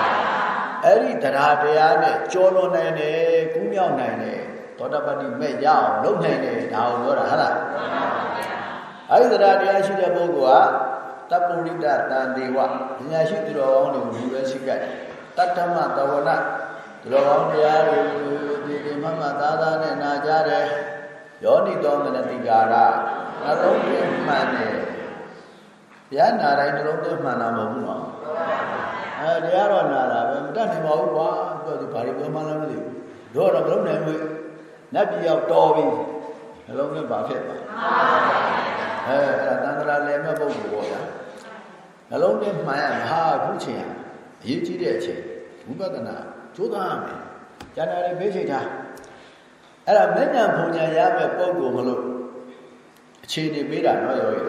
အဲ့ဒီတရားတရားနဲ့ကြောလွန်နိုင်တယ်ကူးမြောက်နိုင်တယ် သောတပတိမဲ့ရအောင်လုပ်နိုင်တယ်ဒါကိုပြောတာဟုတ်လားအဲ့ဒီတရားတရားရှိတဲ့ပုဂ္ဂိုလ်ကတပ္ပုရိတတန်ဒေဝဉာဏ်ရှိသူတော်ကောင်းတွေကိုယူပဲရှိကြတယ်တတ္တမတဝနာသူတော်ကောင်းတရားတွေဒီဒီမမသာသာနဲ့နာကြတယ်ယောနိတောမနတိကာရနှလုံးသွင်းမှန်တယ်ဘုရားနာတိုင်းနှလုံးသွင်းမှန်တာမဟုတ်ဘူးနော်အဲတရားတော့နာတာပဲမတတ်နိုင်ပါဘူးကွာပြောသူဘာတွေပြောမှလည်းမသိဘူးတို့တော့မလုံးနိုင်ဘူး နတ်ပြည်ရောက်တော်ပြီနှလုံးနဲ့ဘာဖြစ်သွားအဲအဲ့ဒါတန်ត្រာလည်းမဲ့ပုဂ္ဂိုလ်ပေါ့ဗျာနှလုံးနဲ့မှန်ရမဟာခုချိန်အရေးကြီးတဲ့အချိန်ဝိပဿနာကြိုးစားရမယ်ကျန်တာတွေဘေးချိန်ထားအဲ့ဒါမဉ္ဇဉ်ဘုံညာရမဲ့ပုဂ္ဂိုလ်မလို့အခြေအနေပေးတာနော်ယောဂီ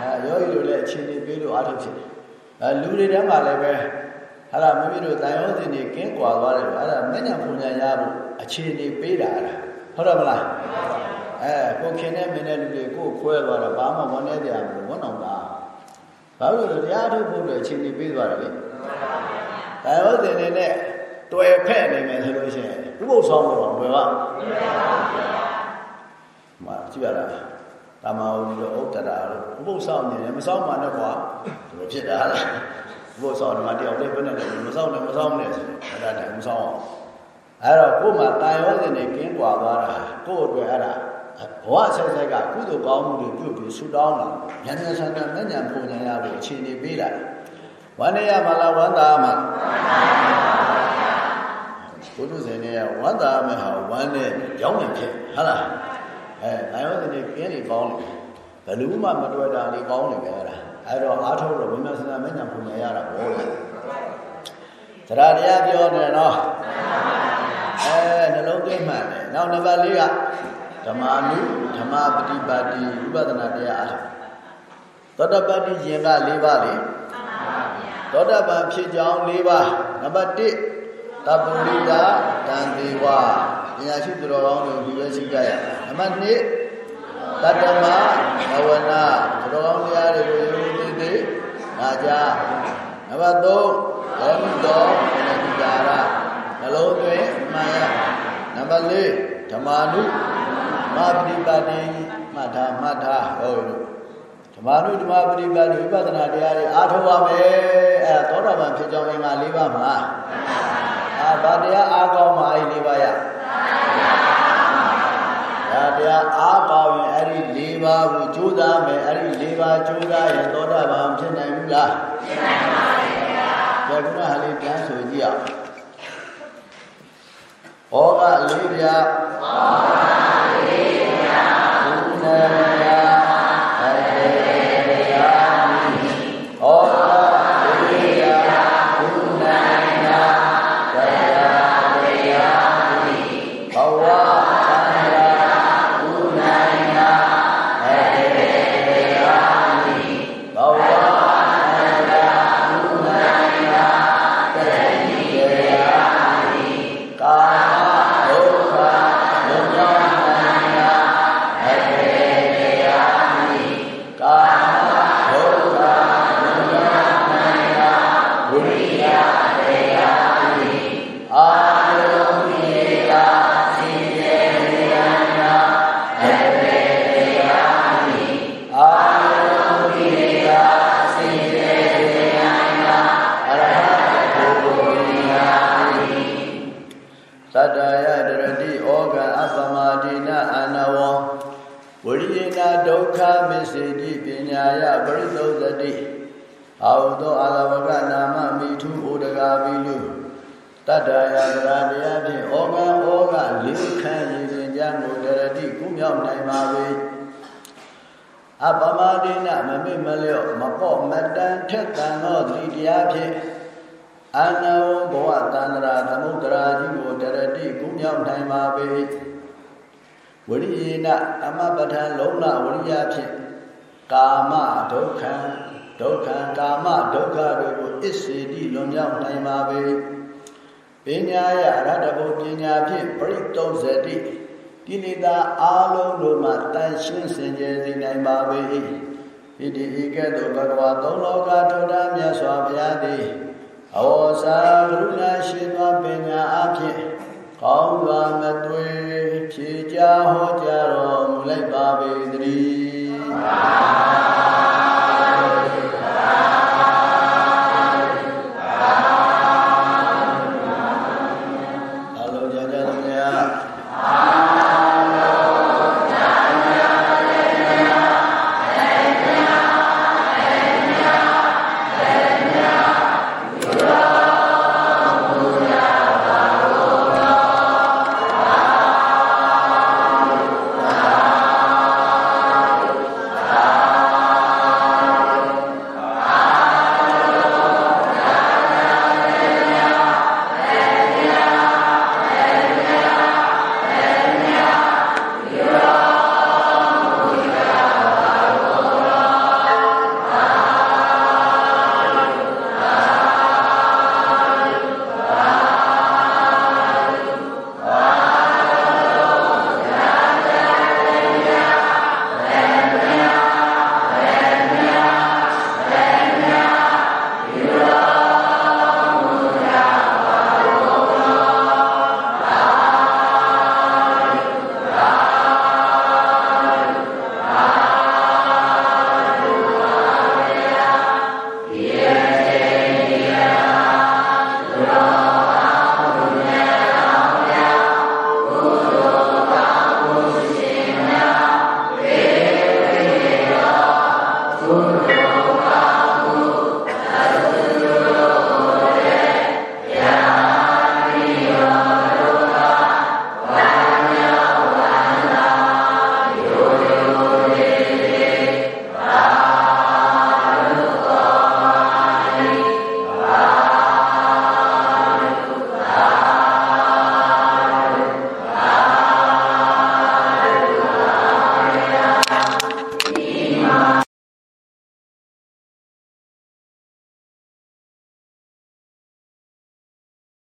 အဲယောဂီတို့လည်းအခြေအနေပေးလို့အားထုတ်ဖြစ်တယ်အဲလူတွေထဲမှာလည်းပဲဟာလာမမေတို့တန်ရုံးစင်တွေကင်းကွာသွားတယ်အဲ့ဒါမညံပုံညာရဖို့ အခြေအနေပေးတာလားဟုတ်တယ်မလားအဲကိုခင်တဲ့မင်းတဲ့လူတွေကိုခွဲသွားတာဘာမှဝန်နေတရားမလို့ဝန်အောင်တာဘာလို့လဲတရားထုတ်ဖို့အတွက်အခြေအနေပေးသွားတယ်လေတန်ရုံးစင်တွေနဲ့တွေ့ဖက်နေမယ်ဆိုလို့ရှိရင်ဥပုသ်ဆောင်လို့ဘယ်ပါမကြည့်ရတာတမဝီလို့ဥတ္တရာလို့ဥပုသ်ဆောင်နေတယ်မဆောင်မှလည်းကွာဒီလိုဖြစ်တာလားဥပုသ်ဆောင်တယ်မတယောက်တည်းဘယ်နဲ့လဲမဆောင်နဲ့မဆောင်နဲ့ဆိုအဲ့ဒါလည်းမဆောင်အောင် အဲ့တော့ကို့မှာတာယောဇဉ်နဲ့ကင်းကွာသွားတာကို့အတွက်အဲ့ဒါဘဝဆက်ဆက်ကကုသိုလ်ကောင်းမှုတွေပြုပြီးဆူတောင်းလာဉာဏ်ဉာဏ်ဆန္ဒနဲ့ဉာဏ်ပုံဉာဏ်ရဖို့အခြေအနေပေးလာဝန္နေယမလာဝန္တာမဘုဒ္ဓဇင်နဲ့ဝန္တာမဟာဝန္နဲ့ကြောင်းနေဖြစ်ဟုတ်လားအဲနာယောဇဉ်တွေကင်းနေကောင်းတယ်ဘယ်လူမှမတွေ့တာလေးကောင်းနေကြတာအဲ့တော့အားထုတ်တော့ဝိမစနာမဉ္ဇဉ်ပုံရရတာဘောလေတရားတရားပြောနေတော့ အဲနှလုံးသွင်းမှန်တယ်နောက်နံပါတ်၄ကဓမ္မာနုဓမ္မာပฏิပါတိဥပဒနာတရားအားသောတပတ္တိယင်က၄ပါးလေသောတပန်ဖြစ်ကြောင်း၄ပါးနံပါတ်၁တပ္ပုရိတာတန်တိဝပညာရှိသူတော်ကောင်းတွေဒီလိုရှိကြရနံပါတ်၂တတ္တမဘဝနာသူတော်ကောင်းများတွေကိုယုံကြည်သိနာကြနံပါတ်၃ဓမ္မတော်ပဏိတာရ နှလုံးသွင်းမှန်ရနံပါတ်၄ဓမ္မာနုမပရိပါတိမှတ်ထားမှတ်ထားဟုတ်လို့ဓမ္မာနုဓမ္မာပရိပါတိဝိပဿနာတရားတွေအားထုတ်ပါမယ်အဲသောတာပန်ဖြစ်ကြောင်းအင်္ဂါ၄ပါးမှာအာဘာတရားအားကောင်းမှအဲ့၄ပါးရဒါတရားအားကောင်းရင်အဲ့ဒီ၄ပါးကိုကြိုးစားမယ်အဲ့ဒီ၄ပါးကြိုးစားရင်သောတာပန်ဖြစ်နိုင်ဘူးလားဖြစ်နိုင်ပါဘူးဗျာဒါကလည်းပြန်ဆိုကြည့်အောင် ဩဃအလူပြဩဃ မိမလျော့မပေါ့မတန်ထက်တန်သောသတိတရားဖြင့်အာနဝဘဝတန္တရာသမုဒ္ဒရာကြီးကိုတရတိကုမြောက်နိုင်ပါပေဝရိယနအမပဋ္ဌာလုံးလဝရိယဖြင့်ကာမဒုက္ခဒုက္ခကာမဒုက္ခတို့ကိုအစ္စေတိလွန်မြောက်နိုင်ပါပေပညာယရတဘုပညာဖြင့်ပရိသုံးစတိကိလေသာအလုံးတို့မှတန်ရှင်းစင်ကြယ်စေနိုင်ပါပေ၏ ဣတိဤကဲ့သို့ဘဂဝါသုံးလောကထောတာမြတ်စွာဘုရားသည်အဝေါစာကရုဏာရှိသောပညာအဖြစ်ကောင်းစွာမသွေဖြေကြဟောကြတော်မူလိုက်ပါပေသတည်း